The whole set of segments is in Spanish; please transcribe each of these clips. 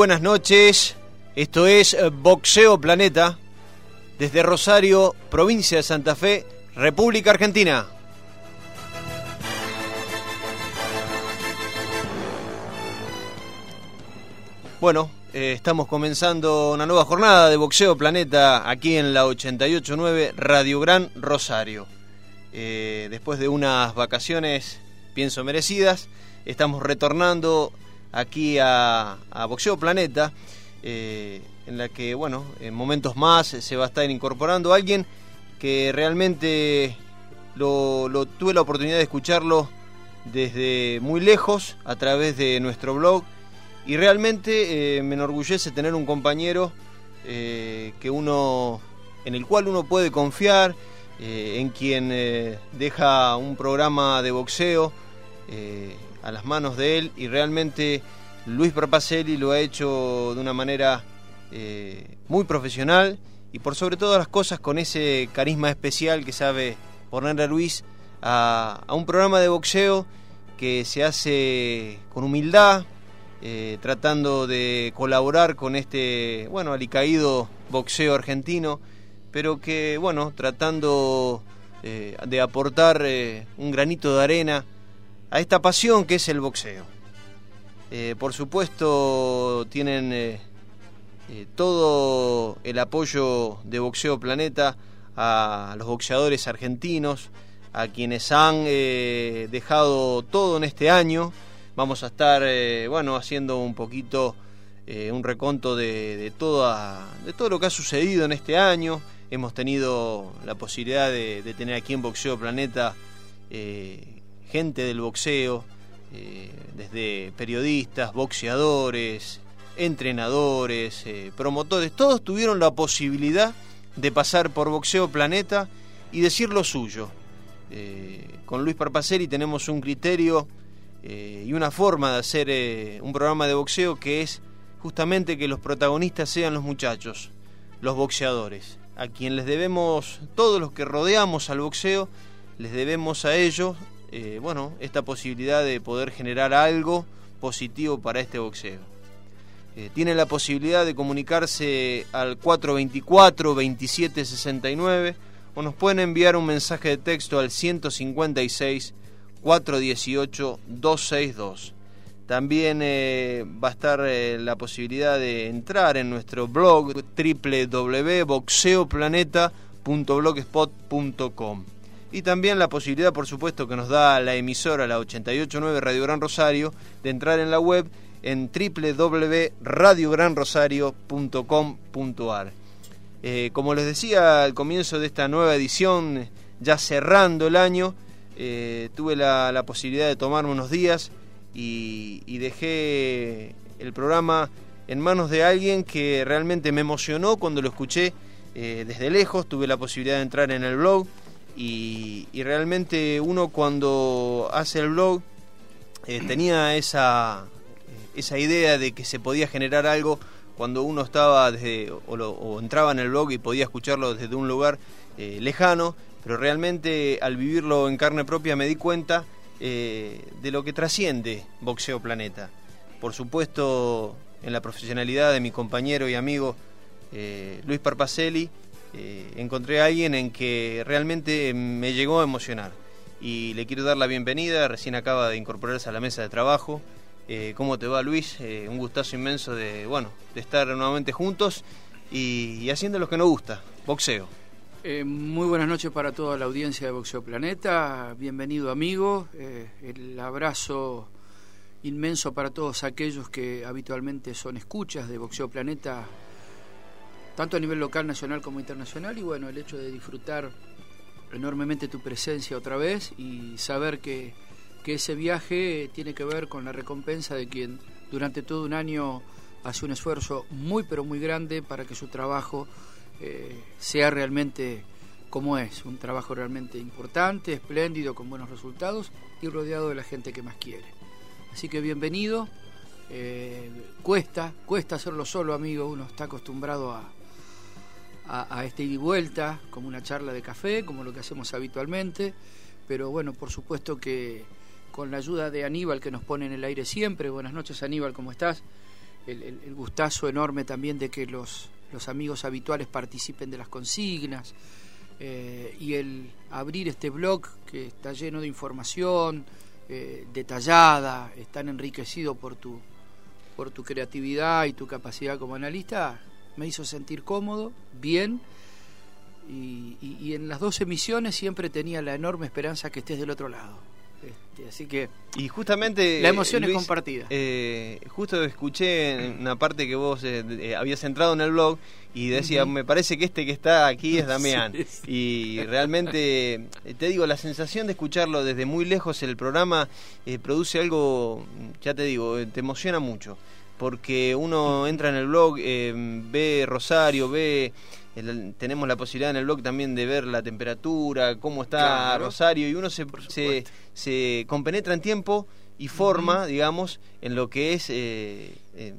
Buenas noches. Esto es eh, Boxeo Planeta, desde Rosario, provincia de Santa Fe, República Argentina. Bueno, eh, estamos comenzando una nueva jornada de Boxeo Planeta aquí en la 889 Radio Gran Rosario. Eh, después de unas vacaciones, pienso merecidas, estamos retornando aquí a, Boxeo Planeta, eh, en la que, bueno, en momentos más se va a estar incorporando alguien que realmente lo, tuve la oportunidad de escucharlo desde muy lejos a través de nuestro blog. Y realmente eh, me enorgullece tener un compañero eh, que uno en el cual uno puede confiar en quien deja un programa de boxeo a las manos de él y realmente Luis Propacelli lo ha hecho de una manera eh, muy profesional y por sobre todas las cosas con ese carisma especial que sabe ponerle a Luis a, un programa de boxeo que se hace con humildad, eh, tratando de colaborar con este, bueno, alicaído boxeo argentino, pero que, bueno, tratando eh, de aportar un granito de arena a esta pasión que es el boxeo. Eh, por supuesto, tienen eh, eh, todo el apoyo de Boxeo Planeta a los boxeadores argentinos, a quienes han dejado todo en este año. Vamos a estar, bueno, haciendo un poquito un reconto de, toda, de todo lo que ha sucedido en este año. Hemos tenido la posibilidad de, tener aquí en Boxeo Planeta gente del boxeo, eh, desde periodistas, boxeadores, entrenadores, eh, promotores, todos tuvieron la posibilidad de pasar por Boxeo Planeta y decir lo suyo. Eh, con Luis Parpaceri tenemos un criterio y una forma de hacer un programa de boxeo que es justamente que los protagonistas sean los muchachos, los boxeadores, a quien les debemos, todos los que rodeamos al boxeo, les debemos a ellos, eh, bueno, esta posibilidad de poder generar algo positivo para este boxeo. Eh, tienen la posibilidad de comunicarse al 424-2769 o nos pueden enviar un mensaje de texto al 156 418 262. También eh, va a estar eh, la posibilidad de entrar en nuestro blog www.boxeoplaneta.blogspot.com y también la posibilidad, por supuesto, que nos da la emisora, la 889 Radio Gran Rosario, de entrar en la web en www.radiogranrosario.com.ar. Eh, como les decía al comienzo de esta nueva edición, ya cerrando el año, eh, tuve la, posibilidad de tomarme unos días y, y, dejé el programa en manos de alguien que realmente me emocionó cuando lo escuché eh, desde lejos, tuve la posibilidad de entrar en el blog y, realmente uno cuando hace el blog eh, tenía esa, esa idea de que se podía generar algo cuando uno estaba desde, o, lo, o, entraba en el blog y podía escucharlo desde un lugar eh, lejano, pero realmente al vivirlo en carne propia me di cuenta eh, de lo que trasciende Boxeo Planeta. Por supuesto, en la profesionalidad de mi compañero y amigo Luis Parpacelli, eh, encontré a alguien en que realmente me llegó a emocionar. y le quiero dar la bienvenida, recién acaba de incorporarse a la mesa de trabajo. Eh, ¿Cómo te va Luis? Eh, un gustazo inmenso de, bueno, de estar nuevamente juntos y, haciendo lo que nos gusta, boxeo. Muy buenas noches para toda la audiencia de Boxeo Planeta, bienvenido amigo, el abrazo inmenso para todos aquellos que habitualmente son escuchas de Boxeo Planeta, tanto a nivel local, nacional como internacional, y bueno, el hecho de disfrutar enormemente tu presencia otra vez y saber que, que ese viaje tiene que ver con la recompensa de quien durante todo un año hace un esfuerzo muy pero muy grande para que su trabajo eh, sea realmente como es, un trabajo realmente importante, espléndido, con buenos resultados y rodeado de la gente que más quiere. Así que bienvenido. Eh, cuesta, cuesta hacerlo solo, amigo. Uno está acostumbrado a, a, este ida y vuelta, como una charla de café, como lo que hacemos habitualmente. Pero bueno, por supuesto que con la ayuda de Aníbal, que nos pone en el aire siempre. Buenas noches, Aníbal, ¿cómo estás? El, gustazo enorme también de que los, los amigos habituales participen de las consignas. Eh, y el abrir este blog que está lleno de información, eh, detallada, están enriquecido por tu, por tu creatividad y tu capacidad como analista, me hizo sentir cómodo, bien, y, y en las dos emisiones siempre tenía la enorme esperanza que estés del otro lado. Este, así que. Y justamente. La emoción es compartida. Eh, justo escuché una parte que vos eh, eh, habías entrado en el blog y decía, me parece que este que está aquí es Damián. Y realmente, te digo, la sensación de escucharlo desde muy lejos el programa produce algo, ya te digo, te emociona mucho. Porque uno entra en el blog, ve Rosario, ve tenemos la posibilidad en el blog también de ver la temperatura, cómo está Rosario, y uno se, se, se, compenetra en tiempo y forma, digamos, en lo que es eh, eh,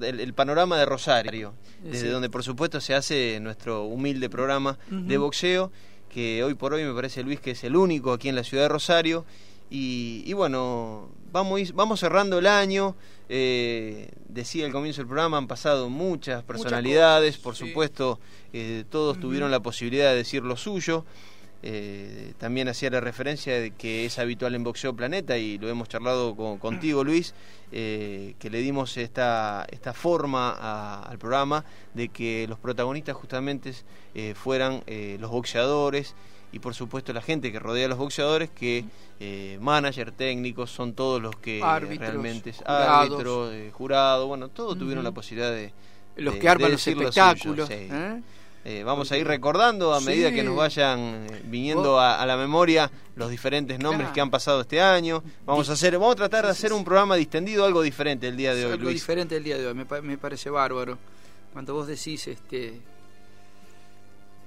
el, panorama de Rosario, desde donde por supuesto se hace nuestro humilde programa de boxeo, que hoy por hoy me parece Luis que es el único aquí en la ciudad de Rosario, y, bueno, vamos, vamos cerrando el año. Eh, decía al comienzo del programa, han pasado muchas personalidades, por supuesto, eh, todos tuvieron la posibilidad de decir lo suyo. Eh, también hacía la referencia de que es habitual en Boxeo Planeta y lo hemos charlado contigo Luis, que le dimos esta, esta forma al programa de que los protagonistas justamente fueran los boxeadores y por supuesto la gente que rodea a los boxeadores, que eh, manager, técnicos, son todos los que realmente es árbitro, eh, jurado, bueno, todos tuvieron la posibilidad de... Los que arman los espectáculos. ¿eh? Eh, vamos a ir recordando a medida que nos vayan viniendo a, la memoria los diferentes nombres que han pasado este año. Vamos a hacer, vamos a tratar de hacer un programa distendido, algo diferente el día de hoy. Algo diferente el día de hoy, me, me parece bárbaro. Cuando vos decís este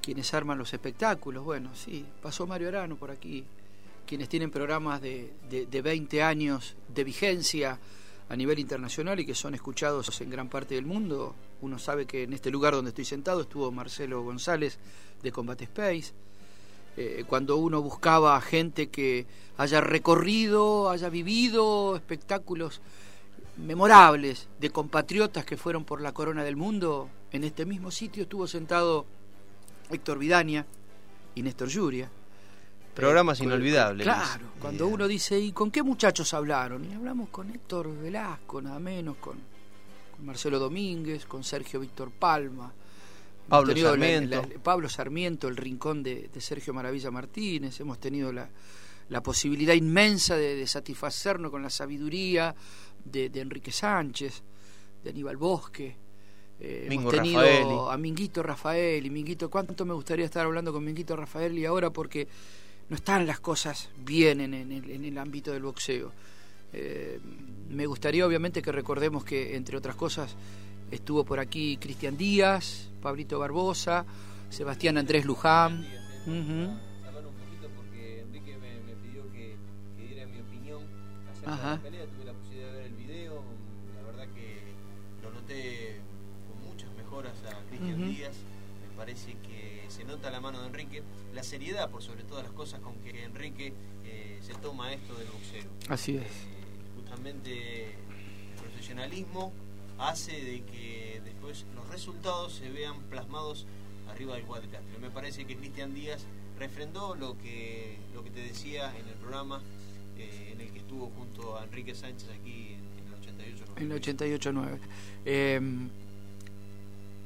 quienes arman los espectáculos. Bueno, sí, pasó Mario Arano por aquí, quienes tienen programas de, de, 20 años de vigencia a nivel internacional y que son escuchados en gran parte del mundo. Uno sabe que en este lugar donde estoy sentado estuvo Marcelo González de Combate Space. Eh, cuando uno buscaba a gente que haya recorrido, haya vivido espectáculos memorables de compatriotas que fueron por la corona del mundo, en este mismo sitio estuvo sentado Héctor Vidania y Néstor Yuria. Programas eh, inolvidables. Claro, cuando uno dice, ¿y con qué muchachos hablaron? Y hablamos con Héctor Velasco, nada menos, con, Marcelo Domínguez, con Sergio Víctor Palma. Pablo Sarmiento. Pablo Sarmiento, el rincón de, Sergio Maravilla Martínez. Hemos tenido la, posibilidad inmensa de, satisfacernos con la sabiduría de, de Enrique Sánchez, de Aníbal Bosque, eh, hemos tenido a Minguito Rafael y Minguito, ¿cuánto me gustaría estar hablando con Minguito Rafael y ahora porque no están las cosas bien en, el, ámbito del boxeo? Eh, me gustaría obviamente que recordemos que, entre otras cosas, estuvo por aquí Cristian Díaz, Pablito Barbosa, Sebastián Andrés Luján. Ajá. tuve la Díaz. Me parece que se nota la mano de Enrique, la seriedad por sobre todas las cosas con que Enrique eh, se toma esto del boxeo. Así es. Eh, justamente el profesionalismo hace de que después los resultados se vean plasmados arriba del cuadrilátero. Me parece que Cristian Díaz refrendó lo que, lo que te decía en el programa eh, en el que estuvo junto a Enrique Sánchez aquí en, el 88 En el 88-9. Em,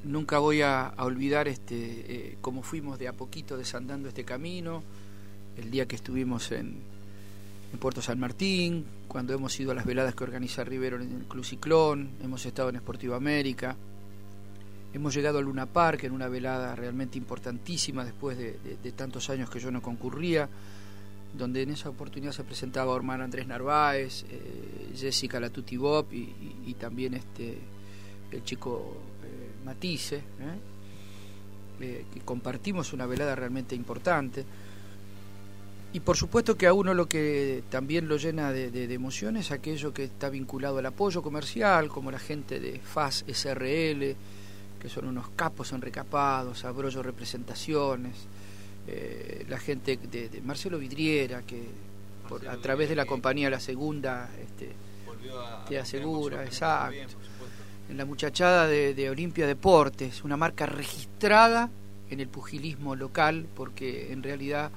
nunca voy a, olvidar este eh, cómo fuimos de a poquito desandando este camino, el día que estuvimos en, Puerto San Martín, cuando hemos ido a las veladas que organiza Rivero en el Club Ciclón, hemos estado en Esportivo América, hemos llegado a Luna Park en una velada realmente importantísima después de, tantos años que yo no concurría, donde en esa oportunidad se presentaba hermano Andrés Narváez, eh, Jessica Latuti Bob y, también este el chico eh, Matisse, ¿eh? que compartimos una velada realmente importante. Y por supuesto que a uno lo que también lo llena de, emociones es aquello que está vinculado al apoyo comercial, como la gente de FAS SRL, que son unos capos enrecapados, abrollo representaciones, eh, la gente de, Marcelo Vidriera, que a través de la compañía La Segunda este, te asegura, exacto. En la muchachada de, de Olimpia Deportes, una marca registrada en el pugilismo local, porque en realidad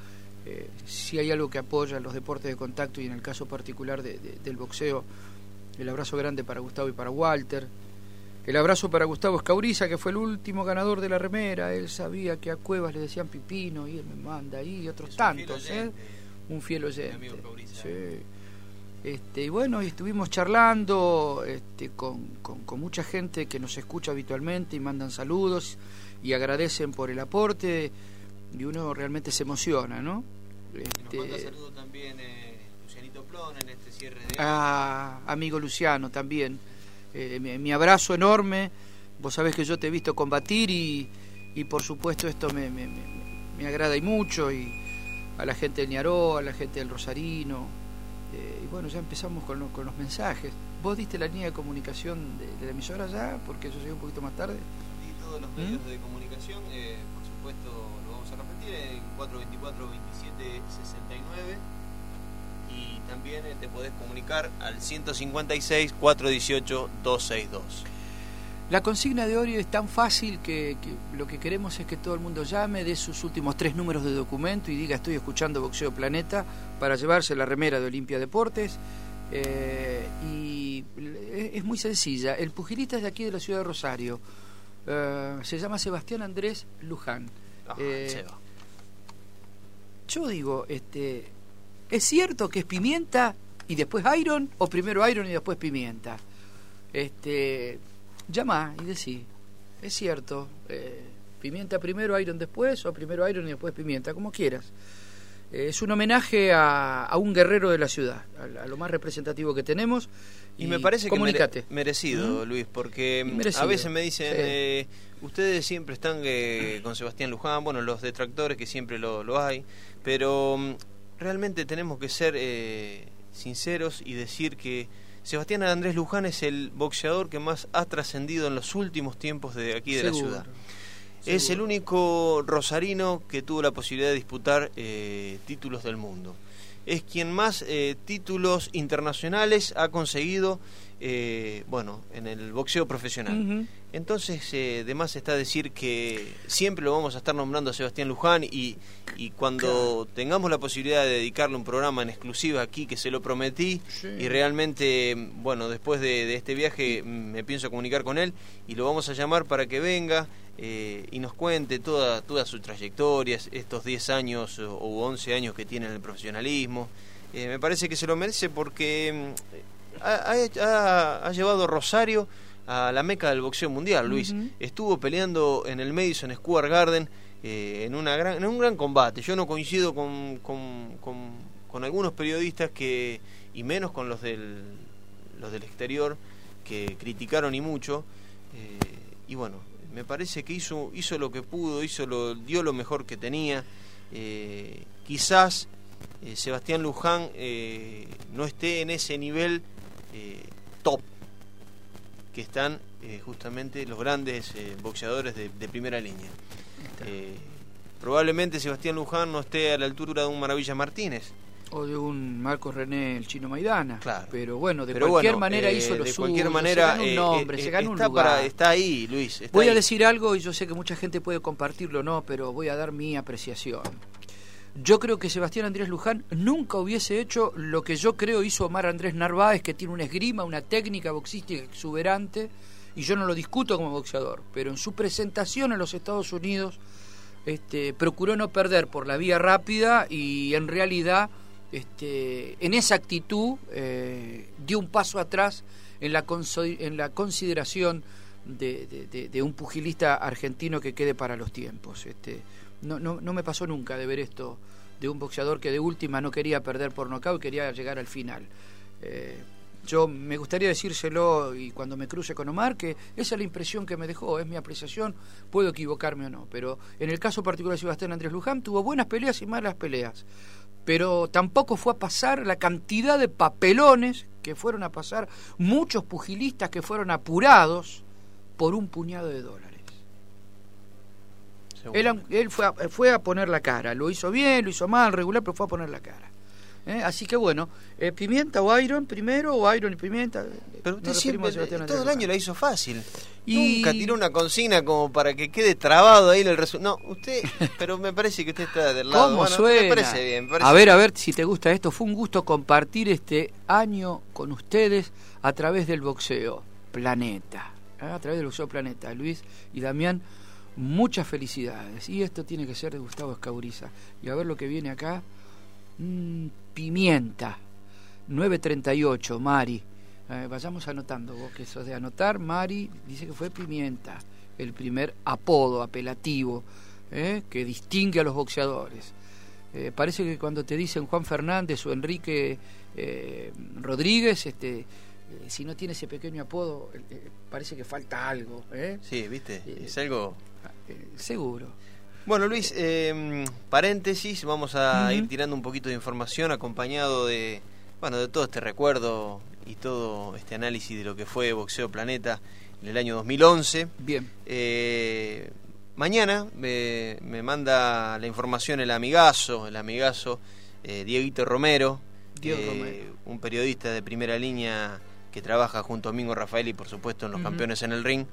eh, si hay algo que apoya los deportes de contacto y en el caso particular del boxeo, el abrazo grande para Gustavo y para Walter. El abrazo para Gustavo Escauriza, que fue el último ganador de la remera. Él sabía que a Cuevas le decían Pipino y él me manda ahí, y otros tantos. ¿eh? Un fiel oyente. Este, y bueno, y estuvimos charlando este, con, con, mucha gente que nos escucha habitualmente y mandan saludos y agradecen por el aporte y uno realmente se emociona, ¿no? Este... Nos manda saludo también eh, Lucianito Plon en este cierre de... Ah, amigo Luciano también. Eh, mi, abrazo enorme. Vos sabés que yo te he visto combatir y, y por supuesto esto me, me, me, agrada y mucho. Y a la gente del Ñaró, a la gente del Rosarino. Eh, y bueno, ya empezamos con, con los mensajes. ¿Vos diste la línea de comunicación de, la emisora ya? Porque yo llegué un poquito más tarde. Di todos los medios ¿Mm? de comunicación, por supuesto lo vamos a repetir, en 424 27 69 y también eh, te podés comunicar al 156 418 262. La consigna de hoy es tan fácil que, lo que queremos es que todo el mundo llame, dé sus últimos tres números de documento y diga estoy escuchando Boxeo Planeta para llevarse la remera de Olimpia Deportes. Eh, y es muy sencilla. El pugilista es de aquí de la ciudad de Rosario. Eh, se llama Sebastián Andrés Luján. Ah, yo digo, este, ¿es cierto que es pimienta y después iron o primero iron y después pimienta? Este, llama y decí, es cierto, eh, pimienta primero, iron después o primero iron y después pimienta, como quieras. Eh, es un homenaje a, un guerrero de la ciudad, a, lo más representativo que tenemos. Y, me parece que merecido, Luis, porque mm, a veces me dicen, eh, ustedes siempre están con Sebastián Luján, bueno, los detractores que siempre lo, lo hay, pero mm, realmente tenemos que ser sinceros y decir que Sebastián Andrés Luján es el boxeador que más ha trascendido en los últimos tiempos de aquí de la ciudad. Es el único rosarino que tuvo la posibilidad de disputar eh, títulos del mundo. Es quien más eh, títulos internacionales ha conseguido eh, bueno, en el boxeo profesional. Entonces, eh, de más está decir que siempre lo vamos a estar nombrando a Sebastián Luján y, y cuando tengamos la posibilidad de dedicarle un programa en exclusiva aquí, que se lo prometí, y realmente, bueno, después de, este viaje me pienso comunicar con él y lo vamos a llamar para que venga eh, y nos cuente toda, toda su trayectoria, estos 10 años o, 11 años que tiene en el profesionalismo. Eh, me parece que se lo merece porque ha, llevado Rosario a la meca del boxeo mundial, Luis. Estuvo peleando en el Madison Square Garden eh, en, una gran, en un gran combate. Yo no coincido con, con, algunos periodistas que, y menos con los del, los del exterior, que criticaron y mucho. Eh, y bueno, me parece que hizo, hizo lo que pudo, hizo lo, dio lo mejor que tenía. Eh, quizás Sebastián Luján no esté en ese nivel top que están eh, justamente los grandes eh, boxeadores de, primera línea. probablemente Sebastián Luján no esté a la altura de un Maravilla Martínez. O de un Marcos René, el chino Maidana. Pero bueno, de cualquier manera hizo lo de cualquier manera, se ganó un nombre, se ganó un lugar. está ahí, Luis. voy a decir algo y yo sé que mucha gente puede compartirlo, no, pero voy a dar mi apreciación. Yo creo que Sebastián Andrés Luján nunca hubiese hecho lo que yo creo hizo Omar Andrés Narváez, que tiene una esgrima, una técnica boxística exuberante, y yo no lo discuto como boxeador, pero en su presentación en los Estados Unidos este, procuró no perder por la vía rápida y en realidad este, en esa actitud eh, dio un paso atrás en la, en la consideración de, un pugilista argentino que quede para los tiempos. Este, no, no, no me pasó nunca de ver esto de un boxeador que de última no quería perder por nocaut y quería llegar al final. Eh, yo me gustaría decírselo y cuando me cruce con Omar que esa es la impresión que me dejó, es mi apreciación, puedo equivocarme o no, pero en el caso particular de Sebastián Andrés Luján tuvo buenas peleas y malas peleas, pero tampoco fue a pasar la cantidad de papelones que fueron a pasar muchos pugilistas que fueron apurados por un puñado de dólares. Él, fue, a, fue a poner la cara, lo hizo bien, lo hizo mal, regular, pero fue a poner la cara. ¿eh? Así que bueno, eh, pimienta o iron primero o iron y pimienta. Pero usted siempre, todo el año la hizo fácil. Y... Nunca tiró una consigna como para que quede trabado ahí el resultado. No, usted, pero me parece que usted está del lado. ¿Cómo suena? Me parece bien. a ver, a ver si te gusta esto. Fue un gusto compartir este año con ustedes a través del boxeo Planeta. ¿eh? A través del boxeo Planeta. Luis y Damián, muchas felicidades. Y esto tiene que ser de Gustavo Escauriza. Y a ver lo que viene acá. Mm, pimienta. 938, Mari. Eh, vayamos anotando, vos que sos de anotar, Mari dice que fue Pimienta, el primer apodo apelativo eh, que distingue a los boxeadores. Eh, parece que cuando te dicen Juan Fernández o Enrique Rodríguez, este, si no tiene ese pequeño apodo, parece que falta algo. Sí, viste, es algo... seguro. Bueno, Luis, eh, paréntesis, vamos a ir tirando un poquito de información acompañado de, bueno, de todo este recuerdo y todo este análisis de lo que fue Boxeo Planeta en el año 2011. Bien. Eh, mañana me, manda la información el amigazo, el amigazo eh, Dieguito Romero, Romero, un periodista de primera línea que trabaja junto a Mingo Rafael y por supuesto en los campeones en el ring.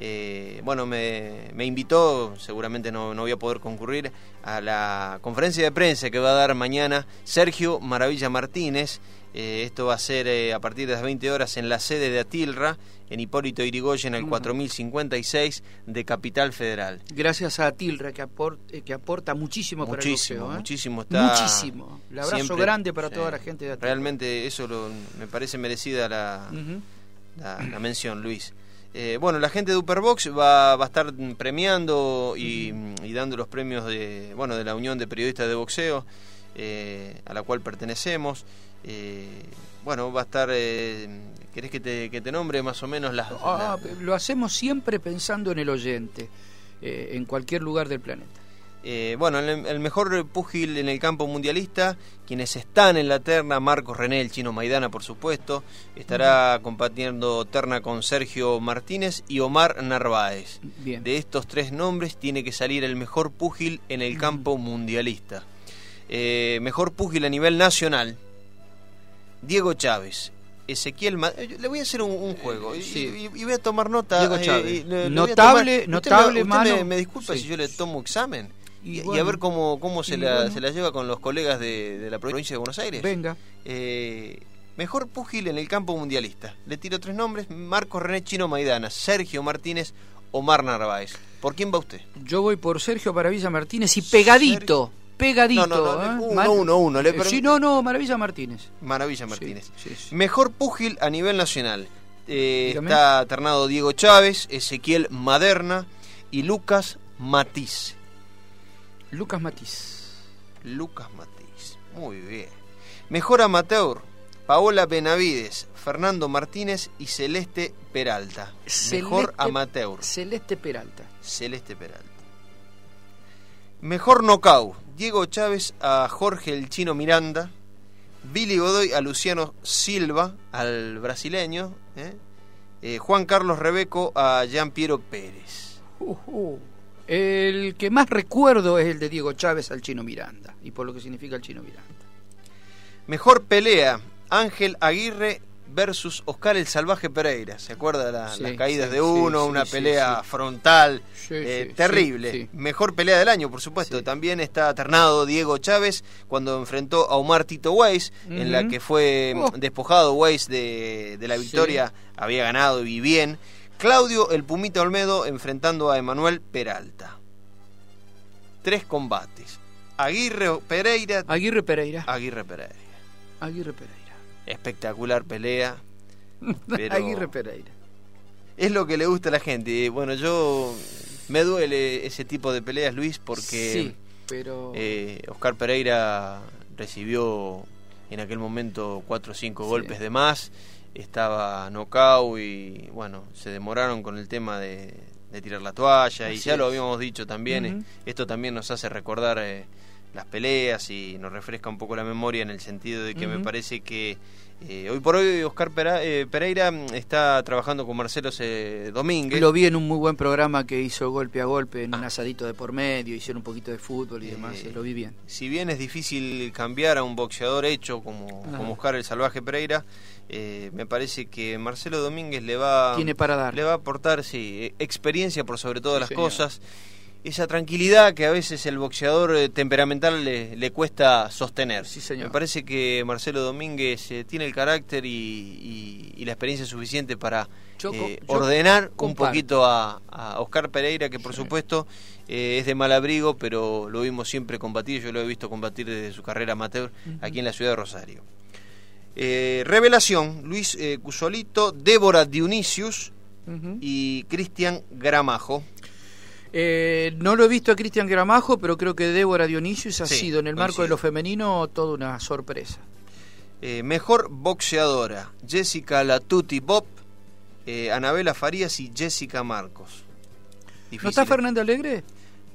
Eh, bueno, me, invitó, seguramente no, no, voy a poder concurrir, a la conferencia de prensa que va a dar mañana Sergio Maravilla Martínez. Eh, esto va a ser eh, a partir de las 20 horas en la sede de Atilra, en Hipólito Irigoyen, el 4056 de Capital Federal. Gracias a Atilra, que, que aporta muchísimo, para el boxeo, Muchísimo, está Muchísimo. Un abrazo grande para toda la gente de Atilra. Realmente eso me parece merecida la, la mención, Luis. Eh, bueno, la gente de Uperbox va, va a estar premiando y, dando los premios de, bueno, de la Unión de Periodistas de Boxeo, eh, a la cual pertenecemos. Eh, bueno, va a estar... ¿Querés que te, que te nombre más o menos las, ah, Lo hacemos siempre pensando en el oyente, en cualquier lugar del planeta. Eh, bueno, el, mejor púgil en el campo mundialista, quienes están en la terna, Marcos René, el chino Maidana, por supuesto, estará compartiendo terna con Sergio Martínez y Omar Narváez. De estos tres nombres tiene que salir el mejor púgil en el campo mundialista. Eh, mejor púgil a nivel nacional, Diego Chávez. Ezequiel eh, le voy a hacer un, juego y, voy a tomar nota Diego Chávez. notable notable me, disculpa si yo le tomo examen y, a ver cómo, cómo se, la, se la lleva con los colegas de, la provincia de Buenos Aires. Venga. Eh, mejor púgil en el campo mundialista. Le tiro tres nombres: Marco René Chino Maidana, Sergio Martínez, Omar Narváez. ¿Por quién va usted? Yo voy por Sergio Maravilla Martínez y pegadito. Pegadito. No, no, no, ¿eh? uno, uno, uno. Le sí, no, no, Maravilla Martínez. Maravilla Martínez. Mejor púgil a nivel nacional. Eh, está alternado Diego Chávez, Ezequiel Maderna y Lucas Matiz. Lucas Matiz. Lucas Matiz. Muy bien. Mejor amateur. Paola Benavides, Fernando Martínez y Celeste Peralta. Mejor amateur. Celeste Peralta. Celeste Peralta. Mejor knockout. Diego Chávez a Jorge el Chino Miranda. Billy Godoy a Luciano Silva, al brasileño. ¿eh? Eh, Juan Carlos Rebeco a Jean Piero Pérez. Uh, uh. El que más recuerdo es el de Diego Chávez al Chino Miranda, y por lo que significa el Chino Miranda. Mejor pelea, Ángel Aguirre versus Oscar el Salvaje Pereira. ¿Se acuerda la- Sí, las caídas sí, de uno? sí, una pelea frontal eh, terrible. Mejor pelea del año, por supuesto. También está ternado Diego Chávez cuando enfrentó a Omar Tito Weiss, en la que fue Oh. despojado Weiss de, de la victoria. Había ganado y bien. Claudio el Pumita Olmedo enfrentando a Emanuel Peralta. Tres combates. Aguirre Pereira. Aguirre Pereira. Aguirre Pereira. Aguirre Pereira. Espectacular pelea. Pero Aguirre Pereira. es lo que le gusta a la gente. Bueno, yo me duele ese tipo de peleas, Luis, porque Sí, pero... eh, Oscar Pereira recibió en aquel momento cuatro o cinco Sí. golpes de más. Estaba knockout y bueno, se demoraron con el tema de, de tirar la toalla. y ya lo habíamos dicho también. eh. Esto también nos hace recordar eh, las peleas y nos refresca un poco la memoria en el sentido de que me parece que eh, hoy por hoy Oscar Pera- eh, Pereira mm, está trabajando con Marcelo C- Domínguez. Lo vi en un muy buen programa que hizo golpe a golpe, en un Ah. asadito de por medio, hicieron un poquito de fútbol y Eh, demás, eh, lo vi bien. Si bien es difícil cambiar a un boxeador hecho como, como Oscar el Salvaje Pereira, eh, me parece que Marcelo Domínguez le va, Tiene para dar. le va a aportar sí, eh, experiencia por sobre todas Sí, las señor. cosas. Esa tranquilidad que a veces el boxeador eh, temperamental le, le cuesta sostener. Sí, señor. Me parece que Marcelo Domínguez eh, tiene el carácter y, y- y la experiencia suficiente para Yo eh, yo ordenar un comparto. poquito a, a Oscar Pereira, que por Sí. supuesto eh, es de mal abrigo, pero lo vimos siempre combatir. Yo lo he visto combatir desde su carrera amateur aquí en la ciudad de Rosario. Eh, revelación: Luis Cusolito, Débora Dionisius y Cristian Gramajo. Eh, no lo he visto a Cristian Gramajo, pero creo que Débora Dionisius ha Sí, sido en el marco coincido. de lo femenino toda una sorpresa. Eh, mejor boxeadora: Jessica Latuti Bob, eh, Anabela Farías y Jessica Marcos. ¿No está ¿eh? Fernando Alegre?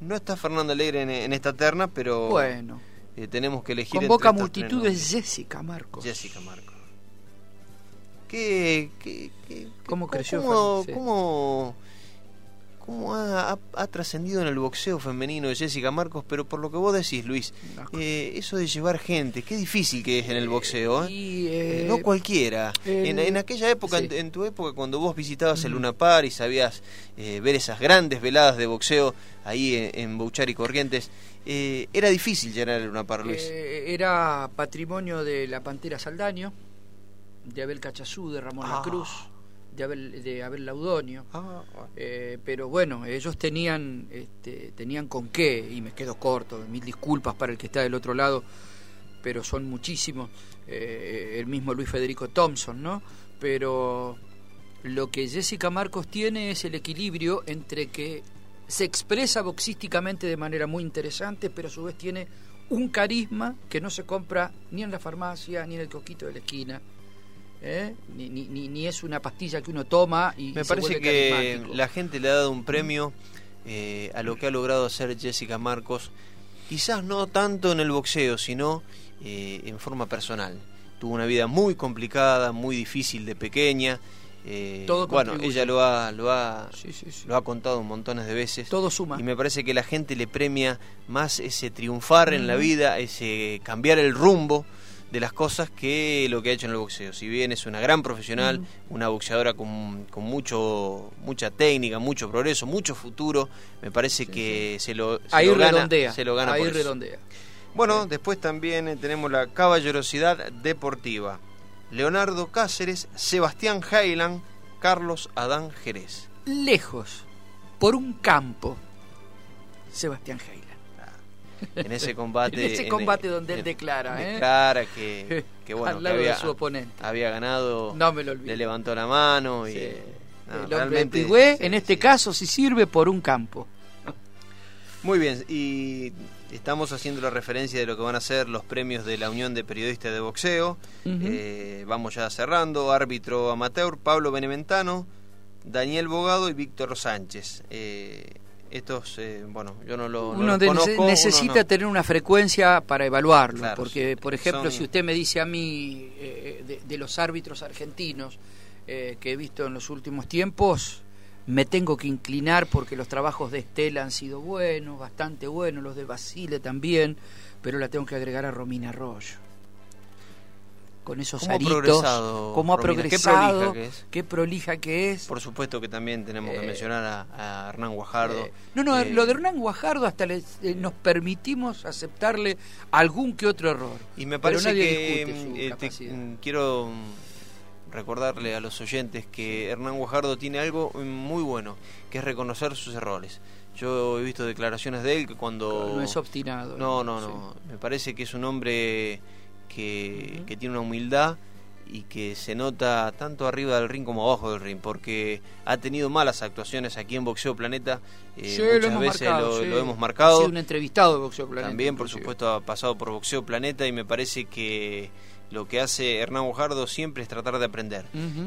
No está Fernando Alegre en, en esta terna, pero Bueno, tenemos que elegir. convoca entre multitudes. Jessica Marcos. Jessica Marcos. ¿Qué, qué, qué- ¿Cómo creció ¿Cómo, sí. cómo- cómo ha, ha- ha trascendido en el boxeo femenino de Jessica Marcos? Pero por lo que vos decís, Luis, eh, eso de llevar gente, qué difícil que es en el boxeo, ¿eh? Y, Eh, eh, no cualquiera. en, en aquella época, sí. en, en tu época, cuando vos visitabas el. Luna Par y sabías ver esas grandes veladas de boxeo ahí en, en Bouchar y Corrientes, eh, era difícil llenar el Luna Par, Luis. eh, era patrimonio de la Pantera Saldaño, de Abel Cachazú, de Ramón La Ah. Cruz, de Abel, de Abel Laudonio. Ah, ah. Eh, pero bueno, ellos tenían, este, tenían con qué, y me quedo corto, mil disculpas para el que está del otro lado, pero son muchísimos, eh, el mismo Luis Federico Thompson, ¿no? Pero lo que Jessica Marcos tiene es el equilibrio entre que se expresa boxísticamente de manera muy interesante, pero a su vez tiene un carisma que no se compra ni en la farmacia ni en el coquito de la esquina. ¿Eh? Ni, ni, ni- ni es una pastilla que uno toma y, Me parece que la gente le ha dado un premio eh, a lo que ha logrado hacer Jessica Marcos, quizás no tanto en el boxeo, sino eh, en forma personal. Tuvo una vida muy complicada, muy difícil de pequeña. eh, Todo bueno, ella lo ha, lo ha, Sí, sí, sí. lo ha contado montones de veces. Todo suma. Y me parece que la gente le premia más ese triunfar en la vida, ese cambiar el rumbo de las cosas que lo que ha hecho en el boxeo. Si bien es una gran profesional, una boxeadora con, con mucho mucha técnica, mucho progreso, mucho futuro, me parece Sí, que se lo, se ahí lo gana, se lo gana ahí por eso. redondea. Bueno, después también eh, tenemos la caballerosidad deportiva. Leonardo Cáceres, Sebastián Heiland, Carlos Adán Jerez. Lejos, por un campo, Sebastián Heila. En ese combate. En ese combate donde él declara, ¿eh? Declara que, que bueno, Al que lado había, de su oponente. había ganado, No me lo le levantó la mano y. Sí. eh, no, el hombre de realmente, Pigüé, sí, en este sí. caso, si sirve por un campo. Muy bien, y estamos haciendo la referencia de lo que van a ser los premios de la Unión de Periodistas de Boxeo. Eh, vamos ya cerrando. Árbitro amateur, Pablo Beneventano, Daniel Bogado y Víctor Sánchez. Eh, estos, eh, bueno, yo no, lo, no uno los de- conozco, uno necesita no. tener una frecuencia para evaluarlo, Claro, porque, por ejemplo, son- si usted me dice a mí eh, de, de los árbitros argentinos eh, que he visto en los últimos tiempos, me tengo que inclinar porque los trabajos de Estela han sido buenos, bastante buenos, los de Basile también, pero la tengo que agregar a Romina Arroyo. Con esos ¿Cómo ha progresado, cómo ha Romina? Qué progresado, prolija que es. qué prolija que es. Por supuesto que también tenemos que Eh, mencionar a, a Hernán Guajardo. Eh, no, no, Eh, lo de Hernán Guajardo hasta le- nos permitimos aceptarle algún que otro error. Y me parece que mm, te- capacidad. mm, quiero mm, recordarle a los oyentes que Hernán Guajardo tiene algo muy bueno, que es reconocer sus errores. Yo he visto declaraciones de él que cuando... No es obstinado. No, no, Sí. no. Me parece que es un hombre que, tiene una humildad y que se nota tanto arriba del ring como abajo del ring, porque ha tenido malas actuaciones aquí en Boxeo Planeta. eh, Sí, lo muchas hemos veces marcado, lo, sí. lo hemos Ha marcado. sido un entrevistado de Boxeo Planeta. También, por inclusive. supuesto, ha pasado por Boxeo Planeta y me parece que lo que hace Hernán Bojardo siempre es tratar de aprender.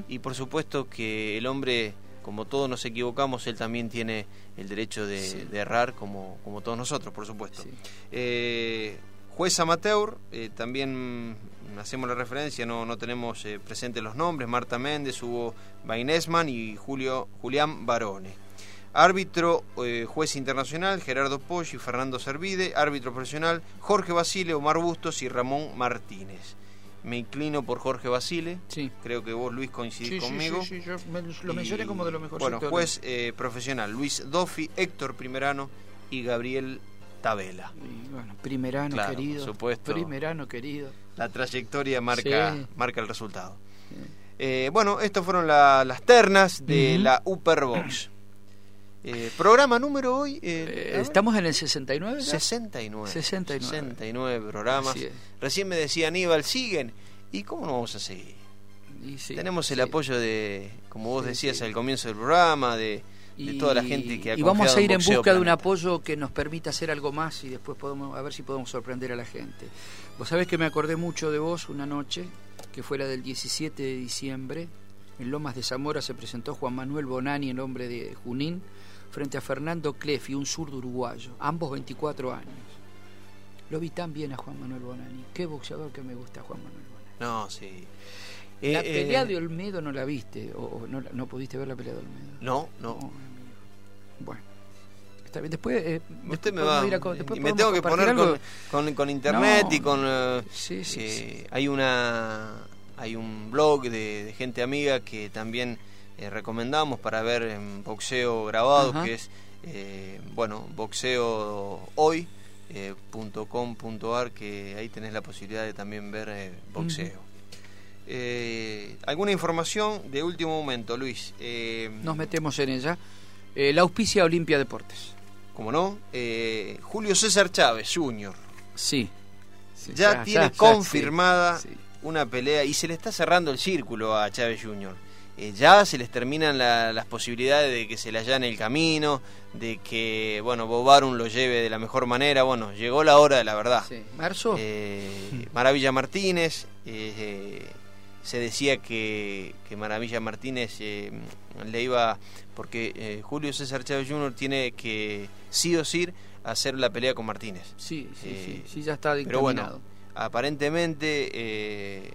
Y por supuesto que el hombre, como todos nos equivocamos, él también tiene el derecho de, Sí. de errar, como, como todos nosotros, por supuesto. Sí. Eh, juez amateur, eh, también hacemos la referencia, no, no tenemos eh, presentes los nombres, Marta Méndez, Hugo Bainesman y Julio, Julián Barone. Árbitro, eh, juez internacional, Gerardo Poggi, Fernando Servide. Árbitro profesional, Jorge Basile, Omar Bustos y Ramón Martínez. Me inclino por Jorge Basile. Sí. Creo que vos, Luis, coincidís Sí, conmigo. sí, sí, yo me- lo Y, mencioné como de lo mejor. Bueno, juez eh, profesional, Luis Doffi, Héctor Primerano y Gabriel Tabela. Y bueno, primerano Claro, querido. por supuesto. Primerano querido. La trayectoria marca, Sí. marca el resultado. Eh, bueno, estas fueron la- las ternas de la Upperbox. Eh, programa número hoy. eh, Eh, ¿Estamos en el 69? ya? 69. 69. 69 programas. Recién me decía Aníbal, siguen. ¿Y cómo no vamos a seguir? Sí, Tenemos el apoyo de, como vos decías al comienzo del programa, de, de Y- toda la gente que ha Y vamos a ir en busca de un apoyo que nos permita hacer algo más y después podemos a ver si podemos sorprender a la gente. Vos sabés que me acordé mucho de vos una noche, que fue la del 17 de diciembre. En Lomas de Zamora se presentó Juan Manuel Bonani, el hombre de Junín, frente a Fernando Clefi, un zurdo uruguayo, ambos 24 años. Lo vi tan bien a Juan Manuel Bonani. Qué boxeador que me gusta Juan Manuel Bonani. No, sí. La Eh, pelea eh, de Olmedo no la viste, o, o no, no pudiste ver la pelea de Olmedo. No, no. Bueno, está bien. Después, eh, Usted después me va. ir a después y me tengo que poner con, con, con internet No. y con. eh, Sí, sí, eh, sí. Hay una hay un blog de, de gente amiga que también eh, recomendamos para ver en boxeo grabado, Ajá. que es eh, bueno boxeohoy.com.ar, que ahí tenés la posibilidad de también ver boxeo. Eh, ¿Alguna información de último momento, Luis? Eh, Nos metemos en ella. Eh, la auspicia Olimpia Deportes. como no, eh, Julio César Chávez Jr. Sí. Sí, ya, tiene ya, confirmada sí, una pelea y se le está cerrando el círculo a Chávez Jr. Eh, ya se les terminan la- las posibilidades de que se le allane el camino, de que bueno Bob Arum lo lleve de la mejor manera. Bueno, llegó la hora de la verdad. Sí. Marzo. Maravilla Martínez, se decía que, que Maravilla Martínez eh, le iba, porque eh, Julio César Chávez Jr. tiene que sí o sí hacer la pelea con Martínez. sí, sí, eh, sí, sí, ya está Pero dictaminado. bueno, aparentemente, eh,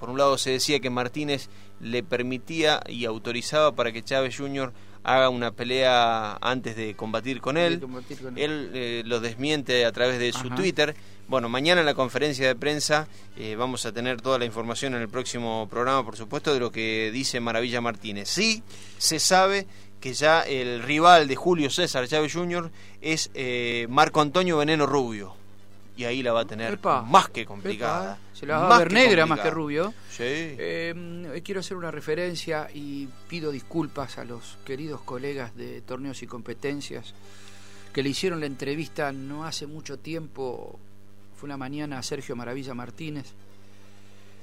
por un lado se decía que Martínez le permitía y autorizaba para que Chávez Jr. haga una pelea antes de combatir con él. que combatir con él. Él eh, lo desmiente a través de su. Twitter. Bueno, mañana en la conferencia de prensa eh, vamos a tener toda la información en el próximo programa, por supuesto, de lo que dice Maravilla Martínez. Sí, se sabe que ya el rival de Julio César Chávez Jr. es eh, Marco Antonio Veneno Rubio. Y ahí la va a tener Epa. más que complicada. Epa, Se la va a ver negra más que rubio. Sí. Eh, quiero hacer una referencia y pido disculpas a los queridos colegas de torneos y competencias que le hicieron la entrevista no hace mucho tiempo, fue una mañana a Sergio Maravilla Martínez.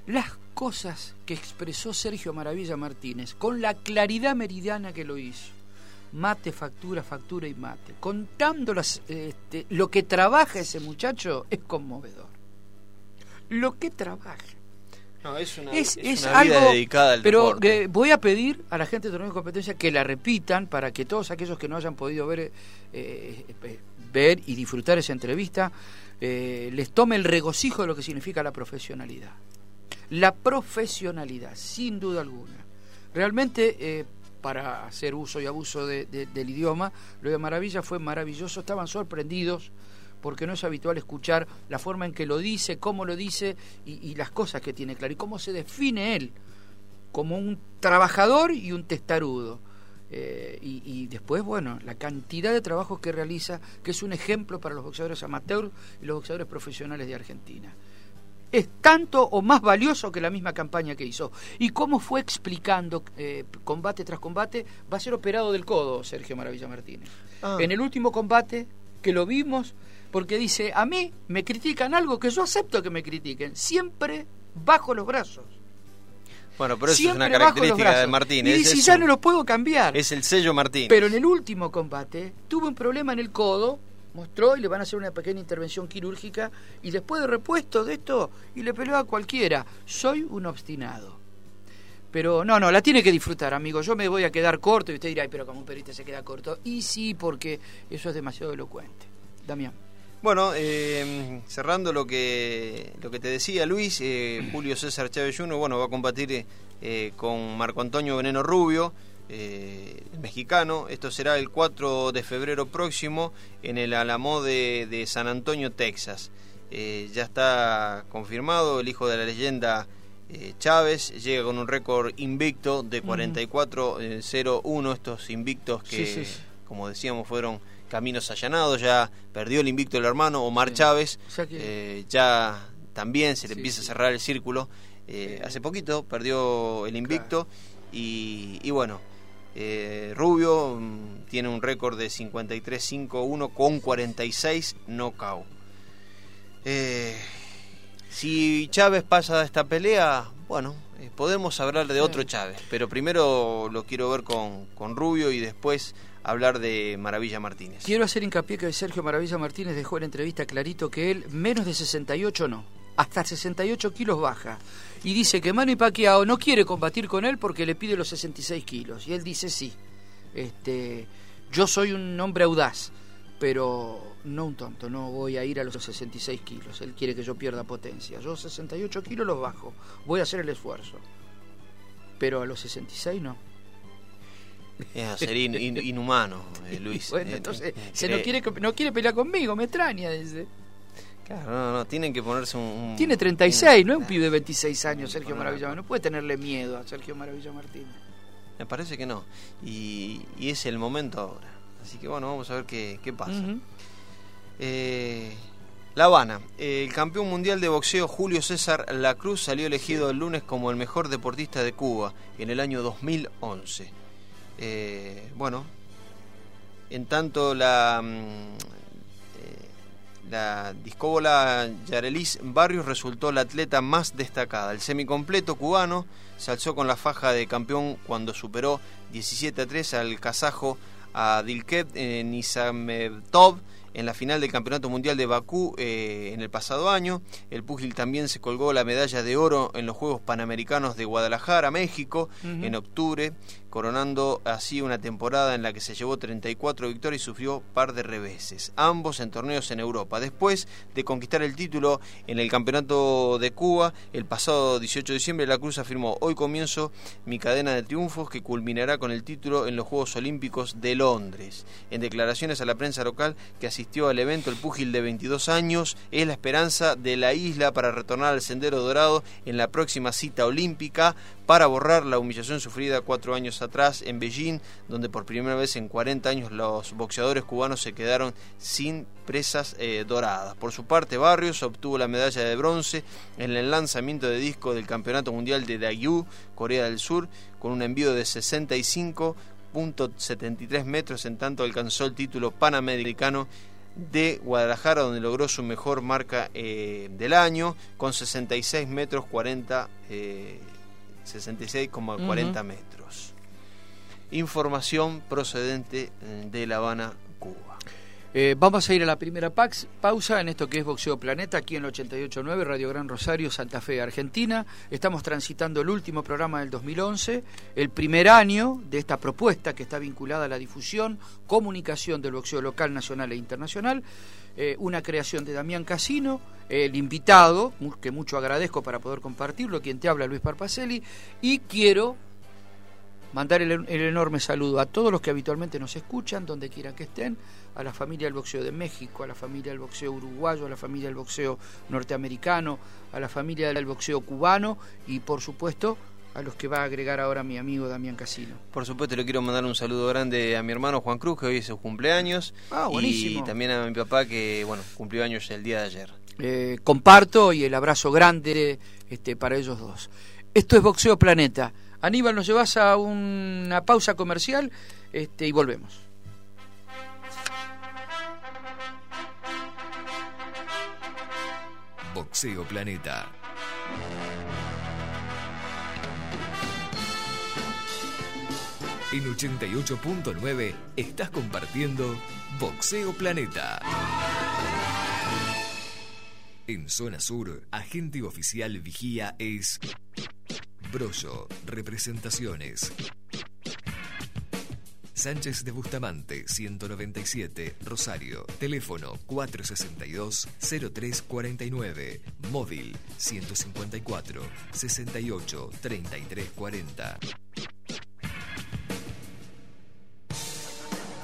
Las cosas que expresó Sergio Maravilla Martínez, con la claridad meridiana que lo hizo, mate, factura, factura y mate, contando las, este, lo que trabaja ese muchacho, es conmovedor. Lo que trabaja No, es una, es, una vida algo dedicada al pero deporte. eh, voy a pedir a la gente de torneo de competencia que la repitan para que todos aquellos que no hayan podido ver eh, eh, ver y disfrutar esa entrevista eh, les tome el regocijo de lo que significa la profesionalidad la profesionalidad sin duda alguna realmente para hacer uso y abuso de- de- del idioma. Lo de maravilla fue maravilloso. Estaban sorprendidos porque no es habitual escuchar la forma en que lo dice, cómo lo dice y, las cosas que tiene claro. Y cómo se define él como un trabajador y un testarudo. Eh, y, y, después, bueno, la cantidad de trabajos que realiza, que es un ejemplo para los boxeadores amateurs y los boxeadores profesionales de Argentina es tanto o más valioso que la misma campaña que hizo. Y cómo fue explicando eh, combate tras combate, va a ser operado del codo Sergio Maravilla Martínez. Ah. En el último combate que lo vimos, porque dice, a mí me critican algo que yo acepto que me critiquen, siempre bajo los brazos. Bueno, pero eso es una característica de Martínez. Y si ya no lo puedo cambiar. Es el sello Martínez. Pero en el último combate tuve un problema en el codo mostró y le van a hacer una pequeña intervención quirúrgica y después de repuesto de esto y le peleó a cualquiera. Soy un obstinado. Pero no, no, la tiene que disfrutar, amigo. Yo me voy a quedar corto y usted dirá, pero como un perito se queda corto. Y sí, porque eso es demasiado elocuente. Damián. Bueno, eh, cerrando lo que lo que te decía Luis, eh, Julio César Chávez Juno, bueno, va a combatir eh, con Marco Antonio Veneno Rubio eh, mexicano. Esto será el 4 de febrero próximo en el Alamo de, San Antonio, Texas. Eh, ya está confirmado, el hijo de la leyenda eh, Chávez. Llega con un récord invicto de 44-0-1, estos invictos que, como decíamos, fueron caminos allanados, ya perdió el invicto el hermano Omar Chávez, ya también se le empieza a cerrar el círculo. hace poquito perdió el invicto y, bueno, eh, Rubio mm, tiene un récord de 53-5-1 con 46 knockout. Eh, si Chávez pasa esta pelea, bueno, eh, podemos hablar de otro Chávez, pero primero lo quiero ver con, con Rubio y después hablar de Maravilla Martínez. Quiero hacer hincapié que Sergio Maravilla Martínez dejó en la entrevista clarito que él menos de 68 no, hasta 68 kilos baja y dice que Manny Pacquiao no quiere combatir con él porque le pide los 66 kilos. Y él dice sí, este, yo soy un hombre audaz, pero no un tonto, no voy a ir a los 66 kilos. Él quiere que yo pierda potencia. Yo 68 kilos los bajo, voy a hacer el esfuerzo. Pero a los 66 no. Es ser inhumano, eh, Luis. bueno, entonces, eh, se no, eh, quiere, no quiere pelear conmigo, me extraña. Dice. Claro, no, no, tienen que ponerse un... Tiene 36, no es un pibe de 26 años Sergio Maravilla, no puede tenerle miedo a Sergio Maravilla Martínez. Me parece que no, y, es el momento ahora. Así que bueno, vamos a ver qué, pasa. Eh, la Habana. El campeón mundial de boxeo Julio César La Cruz salió elegido el lunes como el mejor deportista de Cuba en el año 2011. Eh, bueno, en tanto la, mm, la discóbola Yarelis Barrios resultó la atleta más destacada. El semicompleto cubano se alzó con la faja de campeón cuando superó 17 a 3 al kazajo Adilket eh, Nizamedov en la final del Campeonato Mundial de Bakú eh, en el pasado año. El púgil también se colgó la medalla de oro en los Juegos Panamericanos de Guadalajara, México, en octubre, coronando así una temporada en la que se llevó 34 victorias y sufrió par de reveses, ambos en torneos en Europa. Después de conquistar el título en el Campeonato de Cuba, el pasado 18 de diciembre la Cruz afirmó, hoy comienzo mi cadena de triunfos que culminará con el título en los Juegos Olímpicos de Londres. En declaraciones a la prensa local que asistió al evento, el púgil de 22 años es la esperanza de la isla para retornar al Sendero Dorado en la próxima cita olímpica para borrar la humillación sufrida cuatro años atrás en Beijing, donde por primera vez en 40 años los boxeadores cubanos se quedaron sin presas eh, doradas. Por su parte, Barrios obtuvo la medalla de bronce en el lanzamiento de disco del Campeonato Mundial de Daegu, Corea del Sur, con un envío de 65.73 metros, en tanto alcanzó el título panamericano de Guadalajara, donde logró su mejor marca eh, del año, con 66 metros 40 66,40 metros. Información procedente eh, de La Habana, Cuba. Eh, vamos a ir a la primera pausa en esto que es Boxeo Planeta, aquí en el 88.9, Radio Gran Rosario, Santa Fe, Argentina. Estamos transitando el último programa del 2011, el primer año de esta propuesta que está vinculada a la difusión, comunicación del boxeo local, nacional e internacional. Eh, una creación de Damián Casino, el invitado, que mucho agradezco para poder compartirlo, quien te habla Luis Parpacelli, y quiero mandar el, enorme saludo a todos los que habitualmente nos escuchan, donde quiera que estén, a la familia del boxeo de México, a la familia del boxeo uruguayo, a la familia del boxeo norteamericano, a la familia del boxeo cubano y por supuesto a los que va a agregar ahora mi amigo Damián Casino. Por supuesto, le quiero mandar un saludo grande a mi hermano Juan Cruz, que hoy es su cumpleaños. Ah, buenísimo. Y también a mi papá, que bueno, cumplió años el día de ayer. Eh, comparto y el abrazo grande este, para ellos dos. Esto es Boxeo Planeta. Aníbal, nos llevas a una pausa comercial este, y volvemos. Boxeo Planeta. En 88.9 estás compartiendo Boxeo Planeta. En zona sur, agente oficial vigía es Brollo, representaciones. Sánchez de Bustamante, 197, Rosario. Teléfono 462-0349. Móvil 154-68-3340.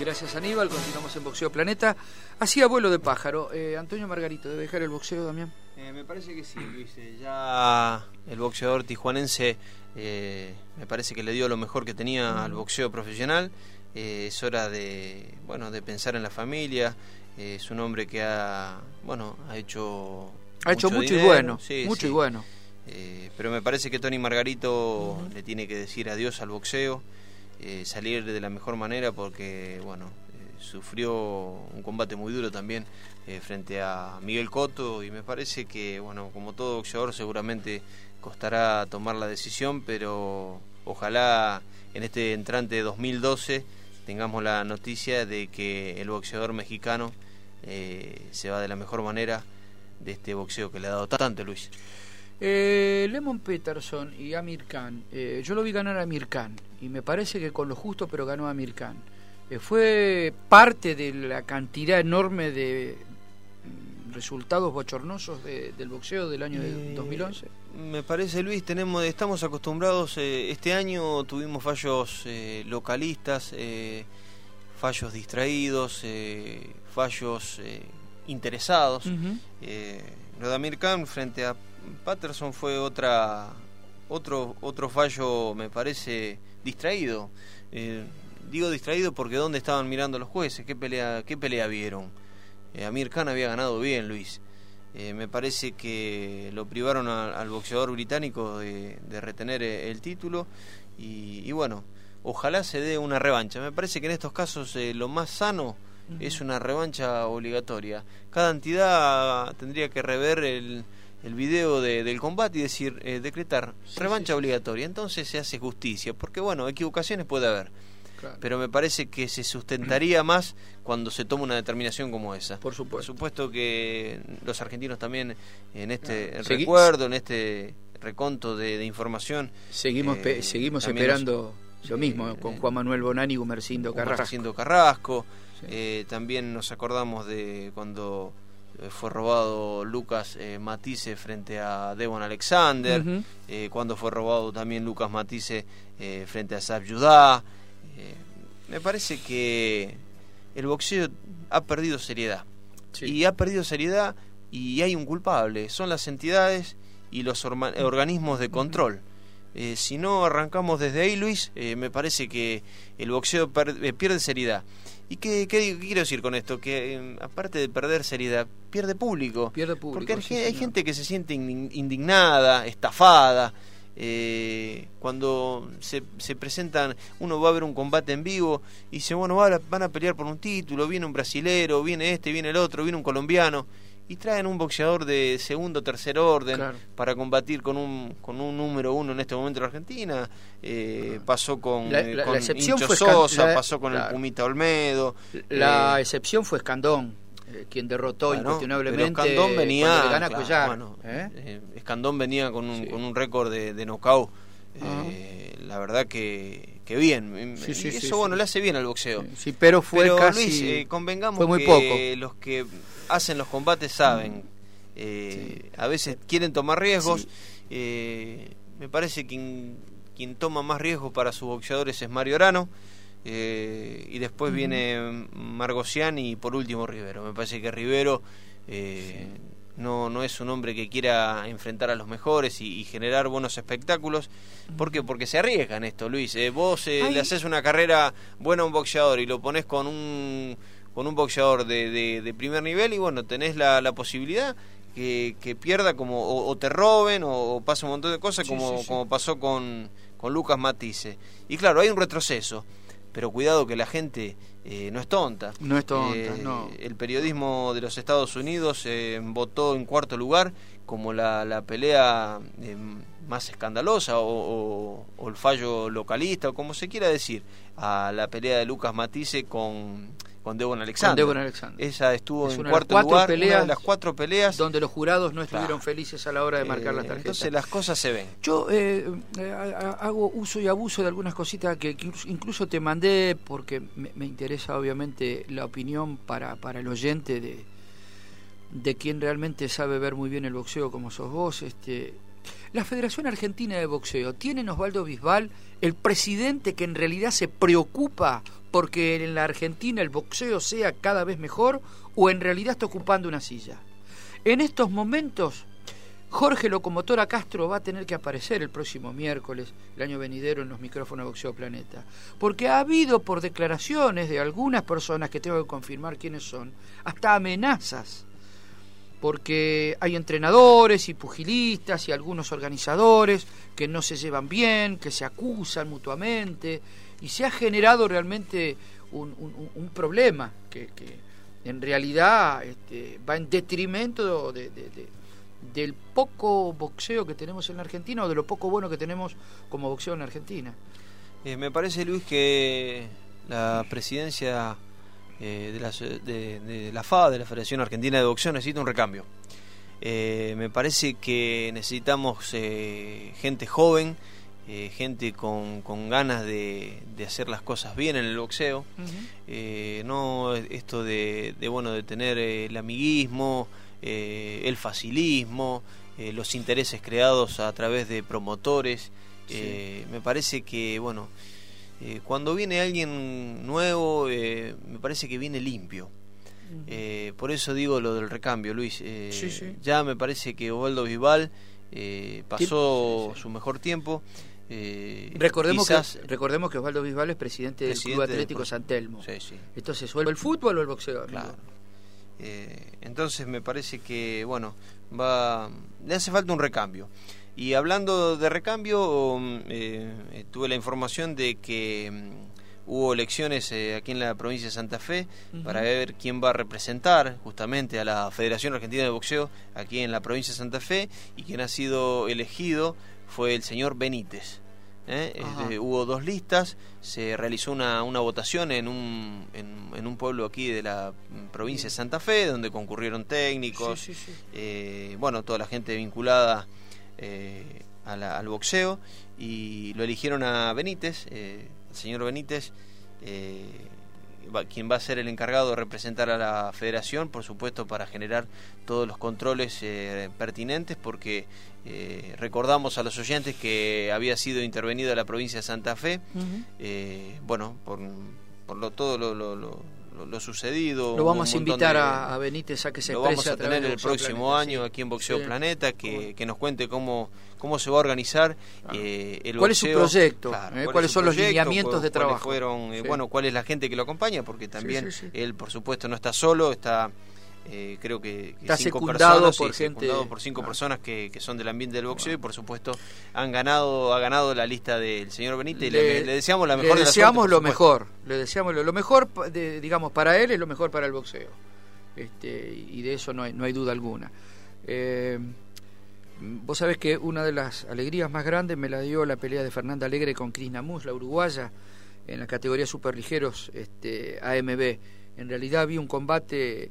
Gracias Aníbal, continuamos en Boxeo Planeta. Hacía vuelo de pájaro. Eh, Antonio Margarito, ¿debe dejar el boxeo, Damián? Eh, me parece que sí, Luis. Eh, ya el boxeador tijuanense me parece que le dio lo mejor que tenía al boxeo profesional. es hora de, bueno, de pensar en la familia. es un hombre que ha, bueno, ha hecho... Ha hecho mucho y bueno, mucho y bueno. pero me parece que Tony Margarito le tiene que decir adiós al boxeo. Eh, salir de la mejor manera porque, bueno, eh, sufrió un combate muy duro también eh, frente a Miguel Cotto y me parece que, bueno, como todo boxeador seguramente costará tomar la decisión, pero ojalá en este entrante de 2012 tengamos la noticia de que el boxeador mexicano se va de la mejor manera de este boxeo que le ha dado tanto Luis. Eh, Lemon Peterson y Amir Khan, eh, yo lo vi ganar a Amir Khan y me parece que con lo justo, pero ganó a Amir Khan. Eh, fue parte de la cantidad enorme de mm, resultados bochornosos del boxeo del año 2011. Me parece, Luis, tenemos, estamos acostumbrados. este año tuvimos fallos localistas, fallos distraídos, fallos interesados. lo de Amir Khan frente a Patterson fue otra otro otro fallo me parece distraído. Eh, digo distraído porque dónde estaban mirando los jueces qué pelea qué pelea vieron eh, Amir Khan había ganado bien Luis. Me parece que lo privaron al boxeador británico de, retener el título y, bueno, ojalá se dé una revancha. Me parece que en estos casos lo más sano es una revancha obligatoria. Cada entidad tendría que rever el, el video del combate y decir, eh, decretar revancha obligatoria. Entonces se hace justicia, porque bueno, equivocaciones puede haber. Pero me parece que se sustentaría más cuando se toma una determinación como esa. Por supuesto. Por supuesto que los argentinos también en este recuerdo, en este reconto de, información. Seguimos, eh, seguimos esperando lo mismo con Juan Manuel Bonani y Gumercindo Carrasco. Carrasco. Eh, también nos acordamos de cuando eh, fue robado Lucas eh, Matisse frente a Devon Alexander, eh, cuando fue robado también Lucas Matisse frente a Sab Judá. me parece que el boxeo ha perdido seriedad. Y ha perdido seriedad y hay un culpable. Son las entidades y los organismos de control. si no arrancamos desde ahí, Luis, me parece que el boxeo pierde seriedad. ¿Y qué, quiero decir con esto? Que em, aparte de perder seriedad, pierde público. Pierde público. Porque hay, gente que se siente indignada, estafada. Eh, cuando se, se, presentan, uno va a ver un combate en vivo y dice, bueno, van a pelear por un título, viene un brasilero, viene este, viene el otro, viene un colombiano y traen un boxeador de segundo o tercer orden para combatir con un con un número uno en este momento en Argentina. Eh, pasó con, la, eh, excepción fue Sosa pasó con el Pumita Olmedo la eh, excepción fue Escandón quien derrotó incuestionablemente Escandón venía Escandón venía con un, con un récord de, de knockout la verdad que, que bien eso bueno le hace bien al boxeo sí pero fue casi convengamos muy que poco. los que hacen los combates saben. Eh, a veces quieren tomar riesgos. Eh, me parece que quien, toma más riesgos para sus boxeadores es Mario Arano. Eh, y después viene Margocian y por último Rivero. Me parece que Rivero no, no es un hombre que quiera enfrentar a los mejores y, generar buenos espectáculos. ¿Por qué? Porque se arriesga en esto, Luis. vos le haces una carrera buena a un boxeador y lo pones con un con un boxeador de, de, primer nivel y bueno, tenés la, la posibilidad que, que, pierda como o, te roben o, pasa un montón de cosas como, como pasó con, con Lucas Matisse. Y claro, hay un retroceso, pero cuidado que la gente eh, no es tonta. No es tonta, eh, no. El periodismo de los Estados Unidos eh, votó en cuarto lugar como la, la pelea más escandalosa o, o, el fallo localista o como se quiera decir a la pelea de Lucas Matisse con con Devon Alexander. Esa estuvo en cuarto lugar, peleas de las cuatro peleas. Donde los jurados no estuvieron felices a la hora de marcar las eh, tarjetas. Entonces las cosas se ven. Yo eh, eh, hago uso y abuso de algunas cositas que incluso te mandé porque me, interesa obviamente la opinión para, para el oyente de, de quien realmente sabe ver muy bien el boxeo como sos vos. Este, la Federación Argentina de Boxeo tiene en Osvaldo Bisbal el presidente que en realidad se preocupa porque en la Argentina el boxeo sea cada vez mejor o en realidad está ocupando una silla. En estos momentos, Jorge Locomotora Castro va a tener que aparecer el próximo miércoles, el año venidero, en los micrófonos de Boxeo Planeta. Porque ha habido, por declaraciones de algunas personas que tengo que confirmar quiénes son, hasta amenazas. Porque hay entrenadores y pugilistas y algunos organizadores que no se llevan bien, que se acusan mutuamente y se ha generado realmente un, problema que, en realidad este, va en detrimento de, del poco boxeo que tenemos en la Argentina o de lo poco bueno que tenemos como boxeo en Argentina. Eh, me parece, Luis, que la presidencia eh, de, la, de, la FA, de la Federación Argentina de Boxeo, necesita un recambio. Eh, me parece que necesitamos gente joven eh, gente con, con ganas de, de, hacer las cosas bien en el boxeo, eh, no esto de, de, bueno de tener el amiguismo, eh, el facilismo, los intereses creados a través de promotores. me parece que bueno cuando viene alguien nuevo, me parece que viene limpio. por eso digo lo del recambio, Luis. Ya me parece que Ovaldo Vival pasó su mejor tiempo. Eh, recordemos, que, recordemos que Osvaldo Bisbal es presidente, del Club Atlético San Telmo. Sí, sí. Entonces, ¿o el fútbol o el boxeo? Claro. Eh, entonces me parece que, bueno, va le hace falta un recambio. Y hablando de recambio, mm, eh, tuve la información de que mm, hubo elecciones eh, aquí en la provincia de Santa Fe para ver quién va a representar justamente a la Federación Argentina de Boxeo aquí en la provincia de Santa Fe y quien ha sido elegido fue el señor Benítez. ¿eh? Este, hubo dos listas, se realizó una, una votación en un, en, un pueblo aquí de la provincia de Santa Fe, donde concurrieron técnicos, eh, bueno, toda la gente vinculada eh, al boxeo, y lo eligieron a Benítez, el señor Benítez, quien va a ser el encargado de representar a la federación, por supuesto, para generar todos los controles pertinentes, porque eh, recordamos a los oyentes que había sido intervenida la provincia de Santa Fe, eh, bueno, por, por lo, todo lo, lo, lo, sucedido. Lo vamos a invitar a, Benítez a que se Lo vamos a tener el próximo año aquí en Boxeo Planeta, que, que, nos cuente cómo, cómo se va a organizar eh, el ¿Cuál es su proyecto? ¿Cuáles son los lineamientos de trabajo? Fueron, Bueno, cuál es la gente que lo acompaña, porque también él, por supuesto, no está solo, está eh, creo que, Está cinco personas, por gente por cinco personas que, son del ambiente del boxeo y por supuesto han ganado ha ganado la lista del señor Benítez. Le, le, deseamos la mejor le deseamos lo mejor le deseamos lo, mejor digamos para él es lo mejor para el boxeo. Este, y de eso no hay, no hay duda alguna. Eh, vos sabés que una de las alegrías más grandes me la dio la pelea de Fernanda Alegre con Cris Namus la uruguaya en la categoría superligeros este, AMB en realidad vi un combate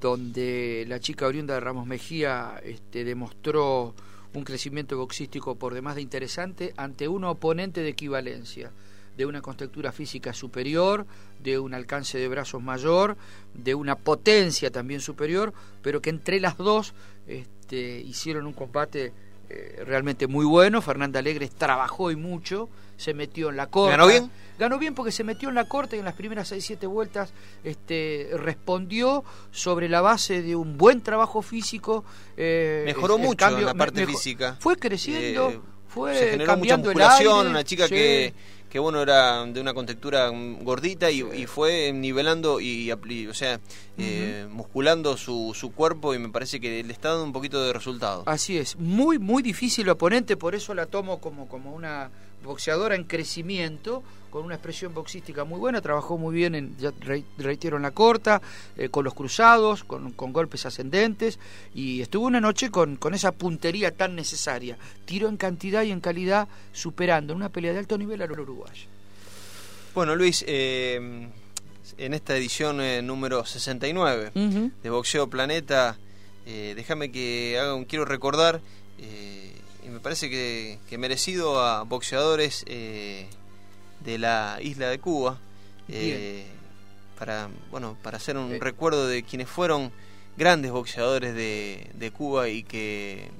donde la chica oriunda de Ramos Mejía este, demostró un crecimiento boxístico por demás de interesante ante un oponente de equivalencia, de una constructura física superior, de un alcance de brazos mayor, de una potencia también superior, pero que entre las dos este, hicieron un combate eh, realmente muy bueno. Fernanda Alegre trabajó y mucho, se metió en la corte. ¿Ganó bien? Ganó bien porque se metió en la corte y en las primeras 6-7 vueltas este, respondió sobre la base de un buen trabajo físico. Eh, Mejoró mucho en la parte física. Fue creciendo, eh, fue cambiando mucha musculación, una chica que que bueno era de una contextura gordita y, fue nivelando y, o sea eh, musculando su, su cuerpo y me parece que le está dando un poquito de resultado así es muy muy difícil el oponente por eso la tomo como como una boxeadora en crecimiento, con una expresión boxística muy buena, trabajó muy bien, en, ya reitero, en la corta, eh, con los cruzados, con, golpes ascendentes, y estuvo una noche con, con, esa puntería tan necesaria. Tiro en cantidad y en calidad, superando en una pelea de alto nivel a los uruguayos. Bueno, Luis, eh, en esta edición eh, número 69 de Boxeo Planeta, déjame que haga un quiero recordar me parece que, merecido a boxeadores eh, de la isla de Cuba eh, para bueno para hacer un recuerdo de quienes fueron grandes boxeadores de, de Cuba y que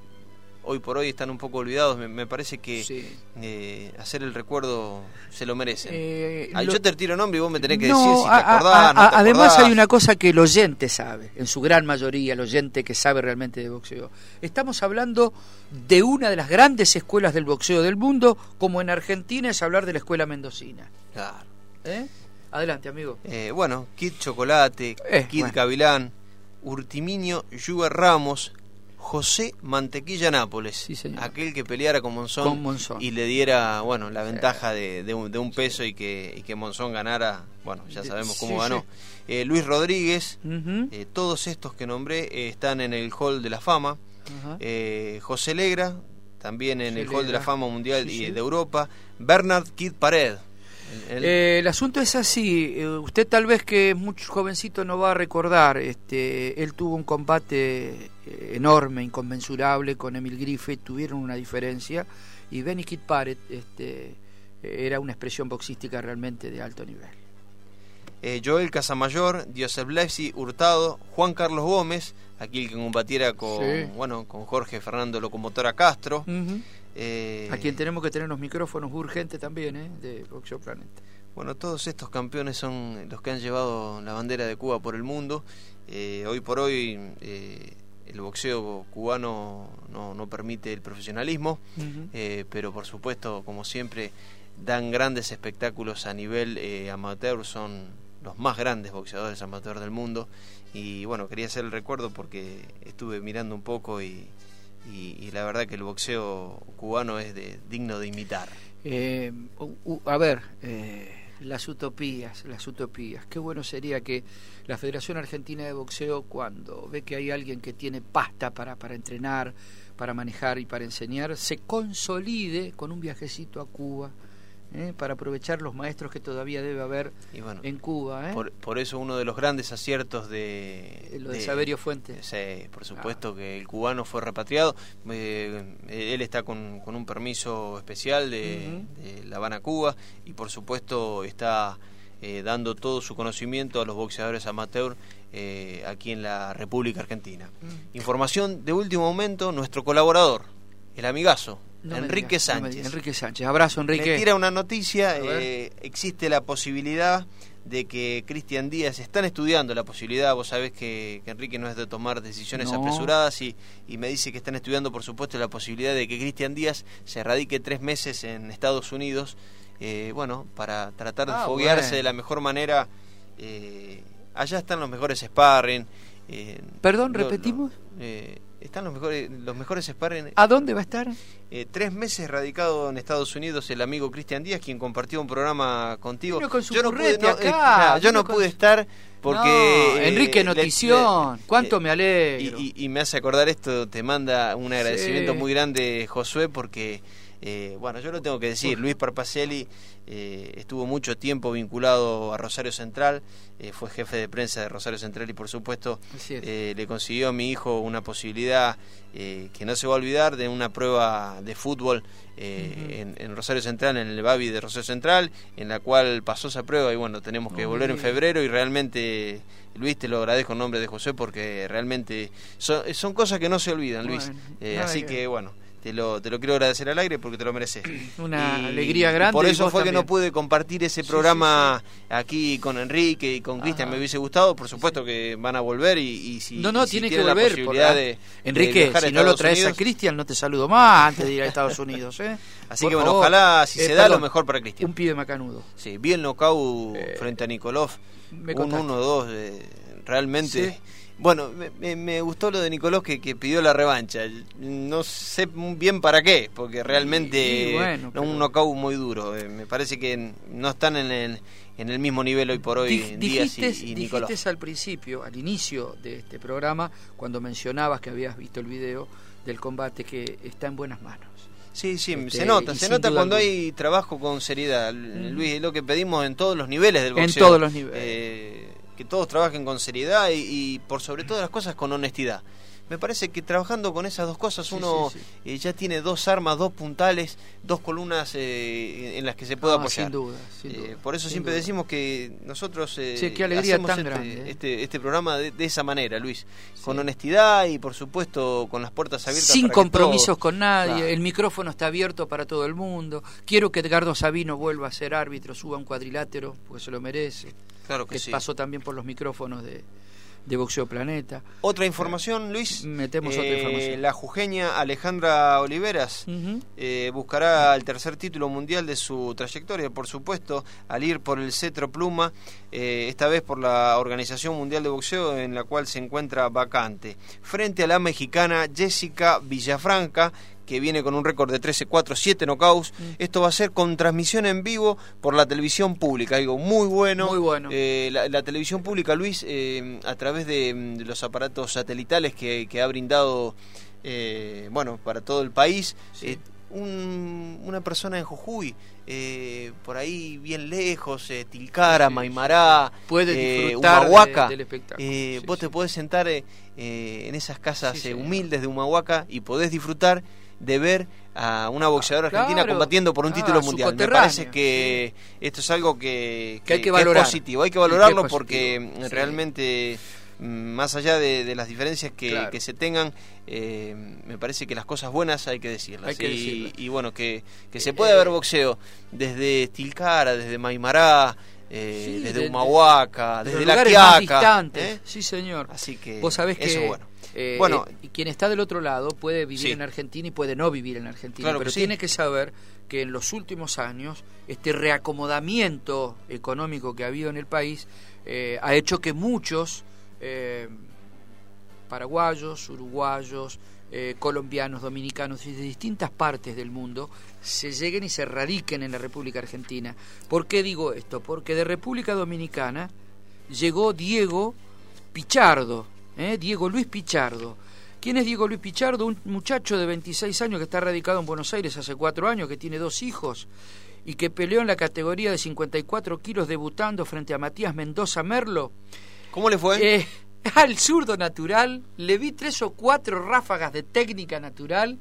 hoy por hoy están un poco olvidados. Me, parece que eh, hacer el recuerdo se lo merecen. Eh, yo te tiro nombre y vos me tenés que decir si te acordás. además hay una cosa que el oyente sabe, en su gran mayoría, el oyente que sabe realmente de boxeo. Estamos hablando de una de las grandes escuelas del boxeo del mundo, como en Argentina es hablar de la escuela mendocina. Claro. ¿Eh? Adelante, amigo. bueno, Kid Chocolate, Kid Cavilán, Urtiminio Yuga Ramos, José Mantequilla Nápoles, aquel que peleara con Monzón, y le diera bueno la ventaja de, un, peso y que, que Monzón ganara, bueno, ya sabemos cómo ganó. Eh, Luis Rodríguez, eh, todos estos que nombré eh, están en el Hall de la Fama. José Legra, también en el Hall de la Fama Mundial y de Europa. Bernard Kid Pared, eh, el... asunto es así. Eh, usted tal vez que es mucho jovencito no va a recordar. Este, él tuvo un combate eh, enorme, inconmensurable con Emil Griffith. Tuvieron una diferencia y Benny Kid Parrott este, era una expresión boxística realmente de alto nivel. Joel Casamayor, Joseph Lefsi Hurtado, Juan Carlos Gómez, aquí el que combatiera con, bueno, con Jorge Fernando Locomotora Castro. Eh, a quien tenemos que tener los micrófonos urgentes también, ¿eh? de Boxeo Planet. Bueno, todos estos campeones son los que han llevado la bandera de Cuba por el mundo. Eh, hoy por hoy eh, el boxeo cubano no, no permite el profesionalismo, pero por supuesto, como siempre, dan grandes espectáculos a nivel amateur, son los más grandes boxeadores amateurs del mundo. Y bueno, quería hacer el recuerdo porque estuve mirando un poco y, y, la verdad que el boxeo cubano es de, digno de imitar. Eh, a ver, eh, las utopías, las utopías. Qué bueno sería que la Federación Argentina de Boxeo, cuando ve que hay alguien que tiene pasta para, para entrenar, para manejar y para enseñar, se consolide con un viajecito a Cuba ¿eh? para aprovechar los maestros que todavía debe haber en Cuba. ¿eh? Por, eso uno de los grandes aciertos de... Lo de, Saberio Fuentes. Sí, por supuesto ah. que el cubano fue repatriado. Eh, él está con, con, un permiso especial de, La Habana, Cuba, y por supuesto está dando todo su conocimiento a los boxeadores amateur aquí en la República Argentina. Información de último momento, nuestro colaborador, el amigazo, Enrique Sánchez. Enrique Sánchez, abrazo Enrique. Me tira una noticia, eh, existe la posibilidad de que Cristian Díaz, están estudiando la posibilidad, vos sabés que, Enrique no es de tomar decisiones apresuradas y, y, me dice que están estudiando por supuesto la posibilidad de que Cristian Díaz se radique tres meses en Estados Unidos, eh, bueno, para tratar de ah, foguearse de la mejor manera. Eh, allá están los mejores sparring. Perdón, repetimos. Están los mejores, los mejores sparring. ¿A dónde va a estar? Eh, tres meses radicado en Estados Unidos el amigo Cristian Díaz, quien compartió un programa contigo. yo no pude, acá, yo no pude estar porque eh, Enrique Notición, cuánto me alegro. Y, me hace acordar esto, te manda un agradecimiento muy grande Josué porque eh, bueno, yo lo tengo que decir, Luis Parpacelli eh, estuvo mucho tiempo vinculado a Rosario Central, eh, fue jefe de prensa de Rosario Central y por supuesto le consiguió a mi hijo una posibilidad que no se va a olvidar de una prueba de fútbol en, Rosario Central, en el Babi de Rosario Central, en la cual pasó esa prueba y bueno, tenemos que volver en febrero y realmente... Luis, te lo agradezco en nombre de José porque realmente son, cosas que no se olvidan, Luis. así que bueno, te lo, te lo quiero agradecer al aire porque te lo mereces. Una alegría grande. Por eso fue que no pude compartir ese programa aquí con Enrique y con Cristian, me hubiese gustado. Por supuesto que van a volver y, si. No, no, tiene que volver. de, Enrique, si no lo traes a Cristian, no te saludo más antes de ir a Estados Unidos. ¿eh? Así que bueno, ojalá si se da lo mejor para Cristian. Un pibe macanudo. Sí, vi el knockout eh, frente a Nikolov. un 1-2, eh, realmente. Bueno, me, gustó lo de Nicolás que, pidió la revancha. No sé bien para qué, porque realmente es un knockout muy duro. Eh, me parece que no están en el, en el mismo nivel hoy por hoy Díaz y, Nicolás. Dijiste al principio, al inicio de este programa, cuando mencionabas que habías visto el video del combate, que está en buenas manos. Sí, sí, este, se nota, se nota cuando hay trabajo con seriedad. Luis, es lo que pedimos en todos los niveles del boxeo. En todos los niveles. Eh, que todos trabajen con seriedad y, por sobre todas las cosas con honestidad. Me parece que trabajando con esas dos cosas uno eh, ya tiene dos armas, dos puntales, dos columnas eh, en las que se puede apoyar. Sin duda. Eh, por eso siempre decimos que nosotros qué alegría hacemos este, este, este, programa de, esa manera, Luis, con honestidad y por supuesto con las puertas abiertas. Sin compromisos con nadie, el micrófono está abierto para todo el mundo. Quiero que Edgardo Sabino vuelva a ser árbitro, suba un cuadrilátero, porque se lo merece. Claro que, pasó también por los micrófonos de, de Boxeo Planeta. Otra información, Luis. Metemos otra eh, información. La jujeña Alejandra Oliveras eh, buscará el tercer título mundial de su trayectoria, por supuesto, al ir por el cetro pluma, eh, esta vez por la Organización Mundial de Boxeo, en la cual se encuentra vacante. Frente a la mexicana Jessica Villafranca, que viene con un récord de 13, 4, 7 knockouts. Mm. Esto va a ser con transmisión en vivo por la televisión pública, algo muy bueno. Muy bueno. Eh, la, televisión pública, Luis, eh, a través de, los aparatos satelitales que, ha brindado, eh, bueno, para todo el país. una persona en Jujuy, por ahí bien lejos, Tilcara, Maimará, puede disfrutar Humahuaca, del espectáculo. vos te podés sentar en esas casas humildes de Humahuaca y podés disfrutar de ver a una boxeadora argentina combatiendo por un título ah, mundial. Me parece que esto es algo que, hay que valorar. es positivo. Hay que valorarlo porque realmente, mm, más allá de, las diferencias que, se tengan, eh, me parece que las cosas buenas hay que decirlas. y, bueno, que, se eh, puede ver boxeo desde Tilcara, desde Maimará. Eh, desde Humahuaca, desde, La Quiaca. Sí, señor. Así que Vos sabés que eso es bueno eh, bueno, y quien está del otro lado puede vivir en Argentina y puede no vivir en Argentina, pero tiene que saber que en los últimos años este reacomodamiento económico que ha habido en el país eh, ha hecho que muchos eh, paraguayos, uruguayos, eh, colombianos, dominicanos y de distintas partes del mundo se lleguen y se radiquen en la República Argentina. ¿Por qué digo esto? Porque de República Dominicana llegó Diego Pichardo, Diego Luis Pichardo. ¿Quién es Diego Luis Pichardo? Un muchacho de 26 años que está radicado en Buenos Aires hace cuatro años, que tiene dos hijos y que peleó en la categoría de 54 kilos debutando frente a Matías Mendoza Merlo. ¿Cómo le fue? Eh, al zurdo natural, le vi tres o cuatro ráfagas de técnica natural,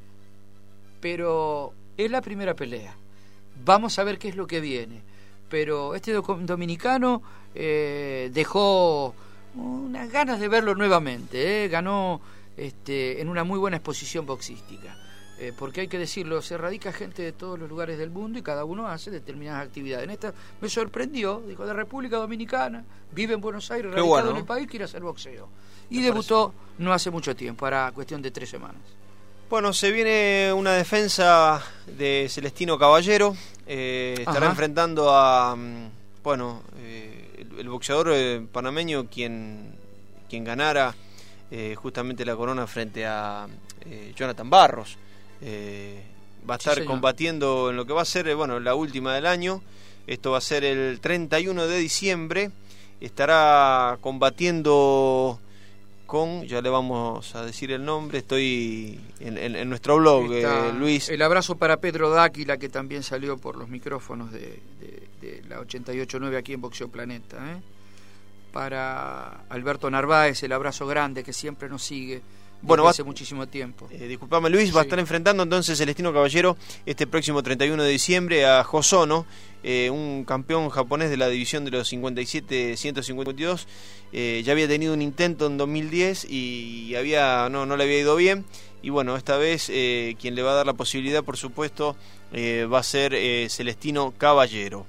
pero es la primera pelea. Vamos a ver qué es lo que viene. Pero este dominicano eh, dejó unas ganas de verlo nuevamente. Eh. Ganó este, en una muy buena exposición boxística. Eh, porque hay que decirlo, se radica gente de todos los lugares del mundo y cada uno hace determinadas actividades. En esta me sorprendió, dijo, de República Dominicana, vive en Buenos Aires, radicado en el país, quiere hacer boxeo. Y debutó no hace mucho tiempo, para cuestión de tres semanas. Bueno, se viene una defensa de Celestino Caballero, eh, estará enfrentando a, mm, bueno, el, boxeador panameño quien, quien ganara justamente la corona frente a Jonathan Barros. Eh, va a estar combatiendo en lo que va a ser eh, bueno la última del año. Esto va a ser el 31 de diciembre. Estará combatiendo con, ya le vamos a decir el nombre, estoy en, nuestro blog, eh, Luis. El abrazo para Pedro Dáquila, que también salió por los micrófonos de, de, la 88.9 aquí en Boxeo Planeta. Para Alberto Narváez, el abrazo grande que siempre nos sigue bueno, hace muchísimo tiempo. Eh, disculpame Luis, va a estar enfrentando entonces Celestino Caballero este próximo 31 de diciembre a Hosono, eh, un campeón japonés de la división de los 57-152. Eh, ya había tenido un intento en 2010 y había no, no le había ido bien. Y bueno, esta vez eh, quien le va a dar la posibilidad, por supuesto, va a ser Celestino Caballero.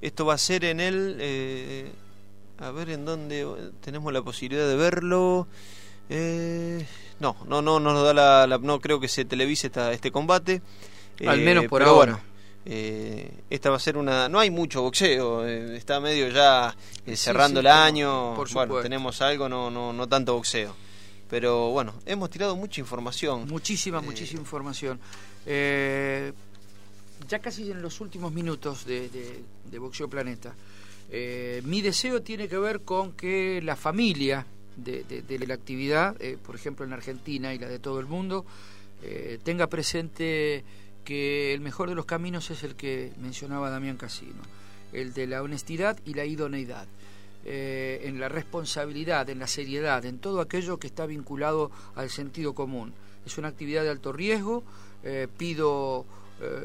esto va a ser en el a ver en dónde tenemos la posibilidad de verlo. Eh, no, no, no, no nos da la, no creo que se televise esta, este combate. Al menos eh, por ahora. eh, esta va a ser una. No hay mucho boxeo, eh, está medio ya cerrando el año. Por bueno, tenemos algo, no, no, no tanto boxeo. Pero bueno, hemos tirado mucha información. Muchísima, muchísima información. ya casi en los últimos minutos de, de Boxeo Planeta. Eh, mi deseo tiene que ver con que la familia de, la actividad, eh, por ejemplo en Argentina y la de todo el mundo, eh, tenga presente que el mejor de los caminos es el que mencionaba Damián Casino, el de la honestidad y la idoneidad. en la responsabilidad, en la seriedad, en todo aquello que está vinculado al sentido común. Es una actividad de alto riesgo, pido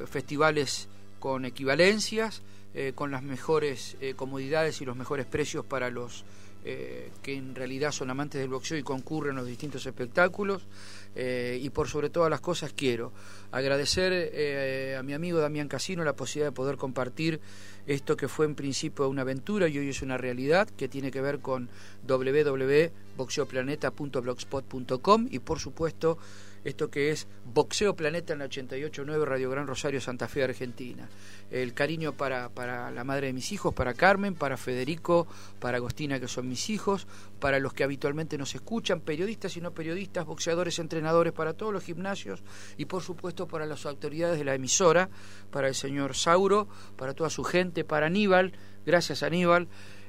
festivales con equivalencias, eh, con las mejores eh, comodidades y los mejores precios para los eh, que en realidad son amantes del boxeo y concurren a los distintos espectáculos. y por sobre todas las cosas quiero agradecer a mi amigo Damián Casino la posibilidad de poder compartir esto que fue en principio una aventura y hoy es una realidad que tiene que ver con www.boxeoplaneta.blogspot.com y por supuesto esto que es Boxeo Planeta en la 88.9 Radio Gran Rosario Santa Fe Argentina. El cariño para, para la madre de mis hijos, para Carmen, para Federico, para Agostina que son mis hijos, para los que habitualmente nos escuchan, periodistas y no periodistas, boxeadores, entrenadores, para todos los gimnasios y por supuesto para las autoridades de la emisora, para el señor Sauro, para toda su gente, para Aníbal, gracias Aníbal,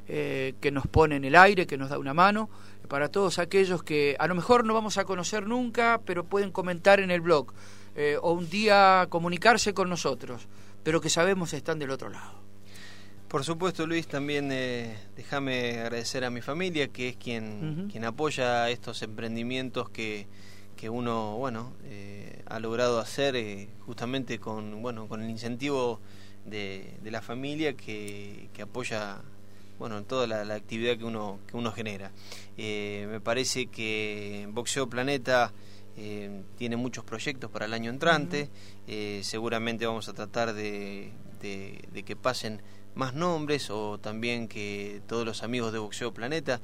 eh, que nos pone en el aire, que nos da una mano para todos aquellos que a lo mejor no vamos a conocer nunca, pero pueden comentar en el blog eh, o un día comunicarse con nosotros, pero que sabemos están del otro lado. Por supuesto, Luis, también eh, déjame agradecer a mi familia, que es quien, quien apoya estos emprendimientos que, que uno, bueno, eh, ha logrado hacer justamente con, bueno, con el incentivo de, de la familia que, que apoya bueno, en toda la, actividad que uno, que uno genera. Eh, me parece que Boxeo Planeta eh, tiene muchos proyectos para el año entrante, eh, seguramente vamos a tratar de, de, que pasen más nombres o también que todos los amigos de Boxeo Planeta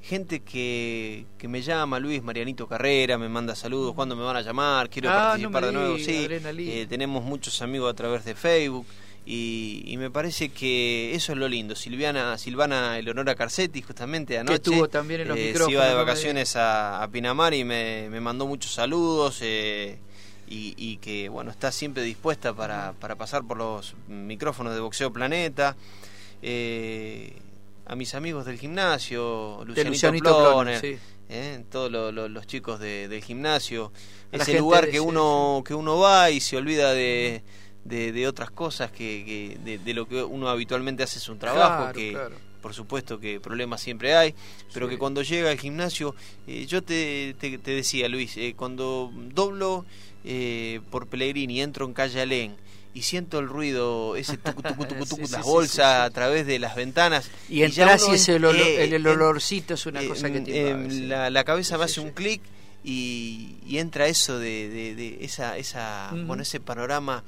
gente que, que me llama, Luis Marianito Carrera, me manda saludos, cuando me van a llamar? Quiero ah, participar de nuevo, sí. tenemos muchos amigos a través de Facebook Y, me parece que eso es lo lindo. Silviana, Silvana Eleonora Carcetti, justamente anoche. Que estuvo también en los eh, micrófonos. Se iba de vacaciones a, Pinamar y me, mandó muchos saludos. Eh, y, que bueno está siempre dispuesta para, para pasar por los micrófonos de Boxeo Planeta. Eh, a mis amigos del gimnasio, Lucianito, eh, todos los chicos del gimnasio, ese lugar que uno que uno va y se olvida de, de, otras cosas que, de, lo que uno habitualmente hace su trabajo, que por supuesto que problemas siempre hay, pero que cuando llega al gimnasio, eh, yo te, te, decía Luis, eh, cuando doblo por Pellegrini, entro en Calle Alén, y siento el ruido, ese tucu, tucu, tucu, tucu las bolsas a través de las ventanas. Y y, ese olor, el, olorcito es una cosa que tiene. la, la, cabeza me hace un clic y, y, entra eso de, de, esa, esa bueno, ese panorama,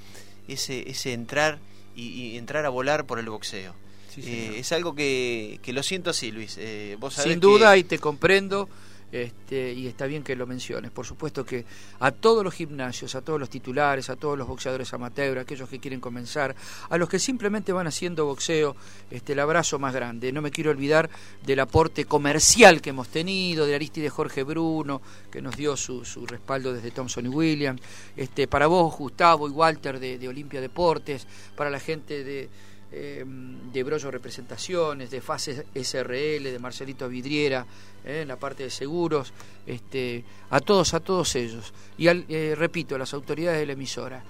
ese, ese entrar y, entrar a volar por el boxeo. Eh, es algo que, que, lo siento así, Luis. Eh, vos Sin duda, y te comprendo. Este, y está bien que lo menciones. Por supuesto que a todos los gimnasios, a todos los titulares, a todos los boxeadores amateur, a aquellos que quieren comenzar, a los que simplemente van haciendo boxeo, este, el abrazo más grande. No me quiero olvidar del aporte comercial que hemos tenido, de Aristide Jorge Bruno, que nos dio su, su respaldo desde Thompson y Williams, este, para vos, Gustavo y Walter de, de Olimpia Deportes, para la gente de eh, de Brollo Representaciones, de Fases SRL, de Marcelito Vidriera, eh, en la parte de seguros, este, a todos, a todos ellos. Y eh, repito, a las autoridades de la emisora.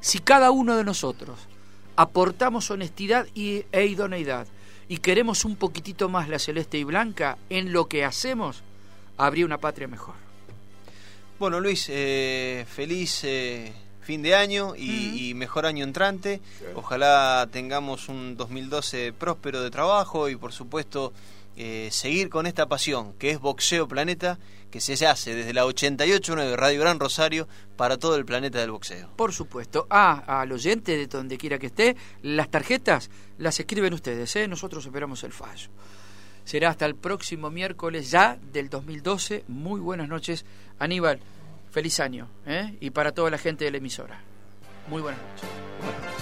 si cada uno de nosotros aportamos honestidad y, e idoneidad y queremos un poquitito más la celeste y blanca en lo que hacemos, habría una patria mejor. Bueno, Luis, feliz fin de año y, mejor año entrante. Ojalá tengamos un 2012 próspero de trabajo y por supuesto eh, seguir con esta pasión que es Boxeo Planeta, que se hace desde la 88.9 Radio Gran Rosario para todo el planeta del boxeo. Por supuesto. Ah, al oyente de donde quiera que esté, las tarjetas las escriben ustedes, ¿eh? nosotros esperamos el fallo. Será hasta el próximo miércoles ya del 2012. Muy buenas noches, Aníbal. Feliz año, ¿eh? Y para toda la gente de la emisora. Muy buenas noches.